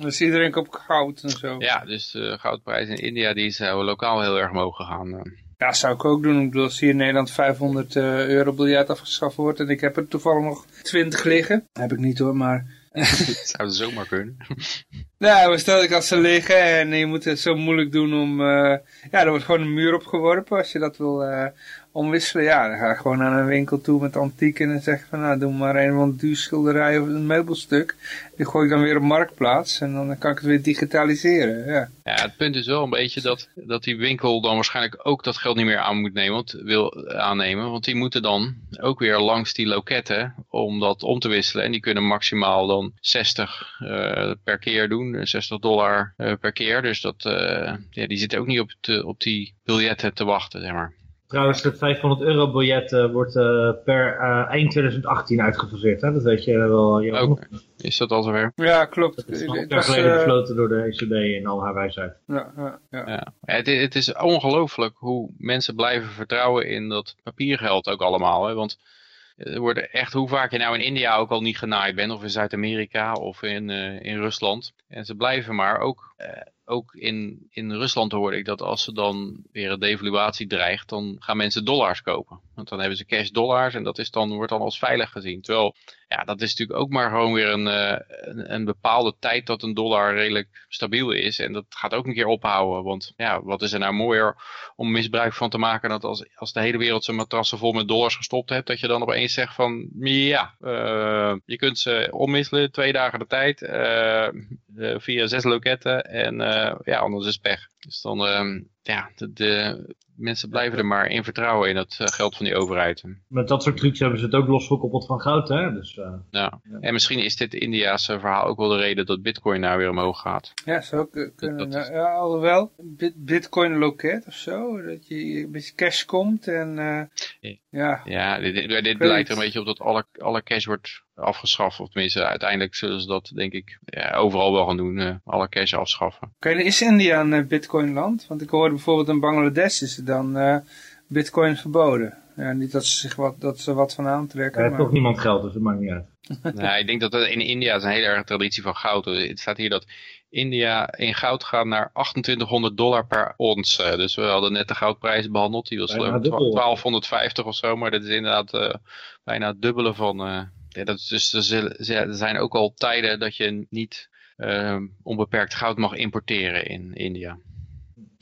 Dus iedereen op goud en zo. Ja, dus de goudprijs in India die is lokaal heel erg omhoog gegaan. Ja, zou ik ook doen. Ik bedoel, als hier in Nederland 500 eh, euro biljet afgeschaft wordt en ik heb er toevallig nog 20 liggen. Heb ik niet hoor, maar... Het zou zomaar kunnen. Nou, stel ik als ze liggen en je moet het zo moeilijk doen om... eh, ja, er wordt gewoon een muur opgeworpen als je dat wil eh, omwisselen. Ja, dan ga ik gewoon naar een winkel toe met antiek en zeg van... Nou, doe maar een van duur schilderij of een meubelstuk. Die gooi ik dan weer op Marktplaats en dan kan ik het weer digitaliseren. Ja. Ja, het punt is wel een beetje dat, dat die winkel dan waarschijnlijk ook dat geld niet meer aan moet nemen, want, wil aannemen. Want die moeten dan ook weer langs die loketten om dat om te wisselen. En die kunnen maximaal dan 60 eh, per keer doen, eh, 60 dollar eh, per keer. Dus dat, eh, ja, die zitten ook niet op, te, op die biljetten te wachten, zeg maar. Trouwens, het 500 euro biljet eh, wordt eh, per eh, eind 2018 uitgefaseerd. Hè? Dat weet je wel. Je Ook. Is dat al zover? Ja, klopt. Dat is een jaar geleden eh, besloten door de ECB in al haar wijsheid. ja, ja, ja. Ja. Ja, Het, het is ongelooflijk hoe mensen blijven vertrouwen in dat papiergeld ook allemaal. Hè? Want er worden echt, hoe vaak je nou in India ook al niet genaaid bent, of in Zuid-Amerika of in, eh, in Rusland. En ze blijven maar ook, eh, ook in, in Rusland hoorde ik dat als ze dan weer een devaluatie dreigt, dan gaan mensen dollars kopen. Want dan hebben ze cash dollars en dat is dan, wordt dan als veilig gezien. Terwijl, ja, dat is natuurlijk ook maar gewoon weer een, eh, een, een bepaalde tijd dat een dollar redelijk stabiel is. En dat gaat ook een keer ophouden. Want ja, wat is er nou mooier om misbruik van te maken dat als, als de hele wereld zijn matrassen vol met dollars gestopt hebt, dat je dan opeens zegt van ja, eh, je kunt ze omwisselen, twee dagen de tijd, eh, via zes loketten en eh, ja, anders is pech. Dus dan, ehm, ja, de, de mensen blijven er maar in vertrouwen in het eh, geld van die overheid. Met dat soort trucs hebben ze het ook losgekoppeld van goud. Hè? Dus, eh, Ja. En misschien is dit India's eh, verhaal ook wel de reden dat bitcoin nou weer omhoog gaat. Ja, zou ook eh, kunnen. dat is- Ja, ja, alhoewel, bit, bitcoin loket of zo, dat je een beetje cash komt en eh, ja, Ja, dit, dit, lijkt er een beetje op dat alle, alle cash wordt afgeschaft. Of tenminste, uiteindelijk zullen ze dat denk ik ja, overal wel gaan doen. eh, alle cash afschaffen. Oké, is India een bitcoin land? Want ik hoorde bijvoorbeeld in Bangladesh is er dan eh, bitcoin verboden. Ja, niet dat ze zich wat, dat ze wat van er aantrekken, heeft maar... toch niemand geld, dus dat maakt niet uit. nou, ik denk dat er in India is een hele erge traditie van goud. Het staat hier dat India in goud gaat naar 2800 dollar per ons. eh, Dus we hadden net de goudprijs behandeld. Die was Bijna geloof ik dubbel. 1250 of zo. Maar dat is inderdaad eh, bijna het dubbele van... eh, ja, dat is dus, er er zijn ook al tijden dat je niet eh, onbeperkt goud mag importeren in India.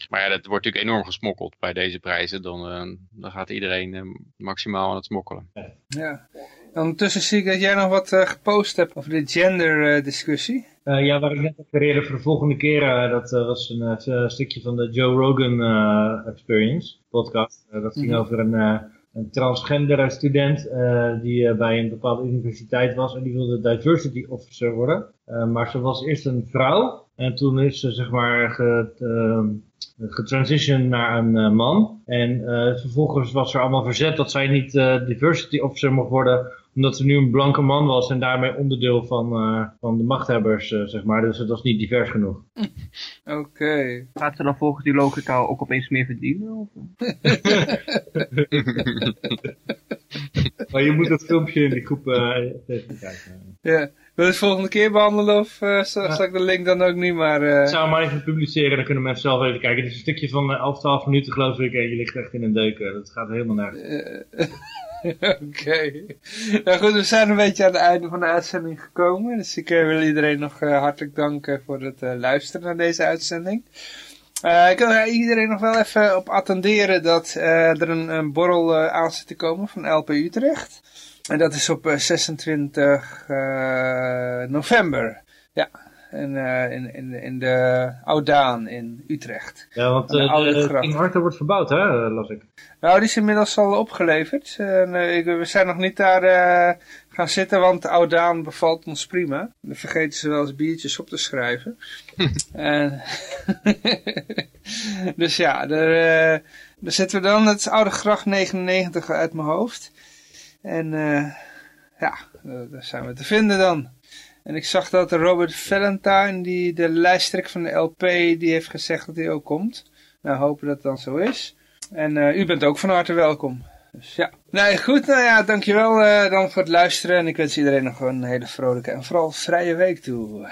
Maar ja, dat wordt natuurlijk enorm gesmokkeld bij deze prijzen. Dan, eh, dan gaat iedereen eh, maximaal aan het smokkelen. Ja. En ondertussen zie ik dat jij nog wat eh, gepost hebt over de gender eh, discussie. Eh, ja, waar ik net refereerde voor de volgende keer, eh, dat was een eh, stukje van de Joe Rogan eh, Experience podcast. Dat ging Mhm. over een, eh, een transgender student uh, die bij een bepaalde universiteit was en die wilde diversity officer worden. maar ze was eerst een vrouw en toen is ze zeg maar ge, getransitioned naar een man. En vervolgens was er allemaal verzet dat zij niet diversity officer mocht worden omdat ze nu een blanke man was en daarmee onderdeel van, uh, van de machthebbers, uh, zeg maar. Dus het was niet divers genoeg. Oké. Okay. Gaat ze dan volgens die logica ook opeens meer verdienen? Of? maar je moet dat filmpje in die groep uh, even kijken. Ja. Wil je het volgende keer behandelen of uh, zal, ja. ik de link dan ook niet, maar... Uh... Ik zou hem maar even publiceren, dan kunnen mensen zelf even kijken. Het is een stukje van 11, 12 minuten geloof ik en je ligt echt in een deuken. Dat gaat helemaal naar. Oké. Nou goed, we zijn een beetje aan het einde van de uitzending gekomen. Dus ik uh, wil iedereen nog uh, hartelijk danken voor het uh, luisteren naar deze uitzending. ik wil iedereen nog wel even op attenderen dat er een, een borrel aan zit te komen van LP Utrecht. En dat is op 26 november. Ja, in, in, in, in de Oudaan in Utrecht. Ja, want uh, King Arthur wordt verbouwd, hè, las ik. Nou, die is inmiddels al opgeleverd. En, ik, we zijn nog niet daar uh, gaan zitten, want de Oudaan bevalt ons prima. Dan vergeten ze wel eens biertjes op te schrijven. en, dus ja, daar, uh, daar zitten we dan. Het is Oude Gracht 99 uit mijn hoofd. En ja, daar zijn we te vinden dan. En ik zag dat Robert Valentine, die de lijsttrekker van de LP, die heeft gezegd dat hij ook komt. Nou, hopen dat het dan zo is. En uh, u bent ook van harte welkom. Dus ja. Nee, goed. Nou ja, dankjewel uh, dan voor het luisteren. En ik wens iedereen nog een hele vrolijke en vooral vrije week toe.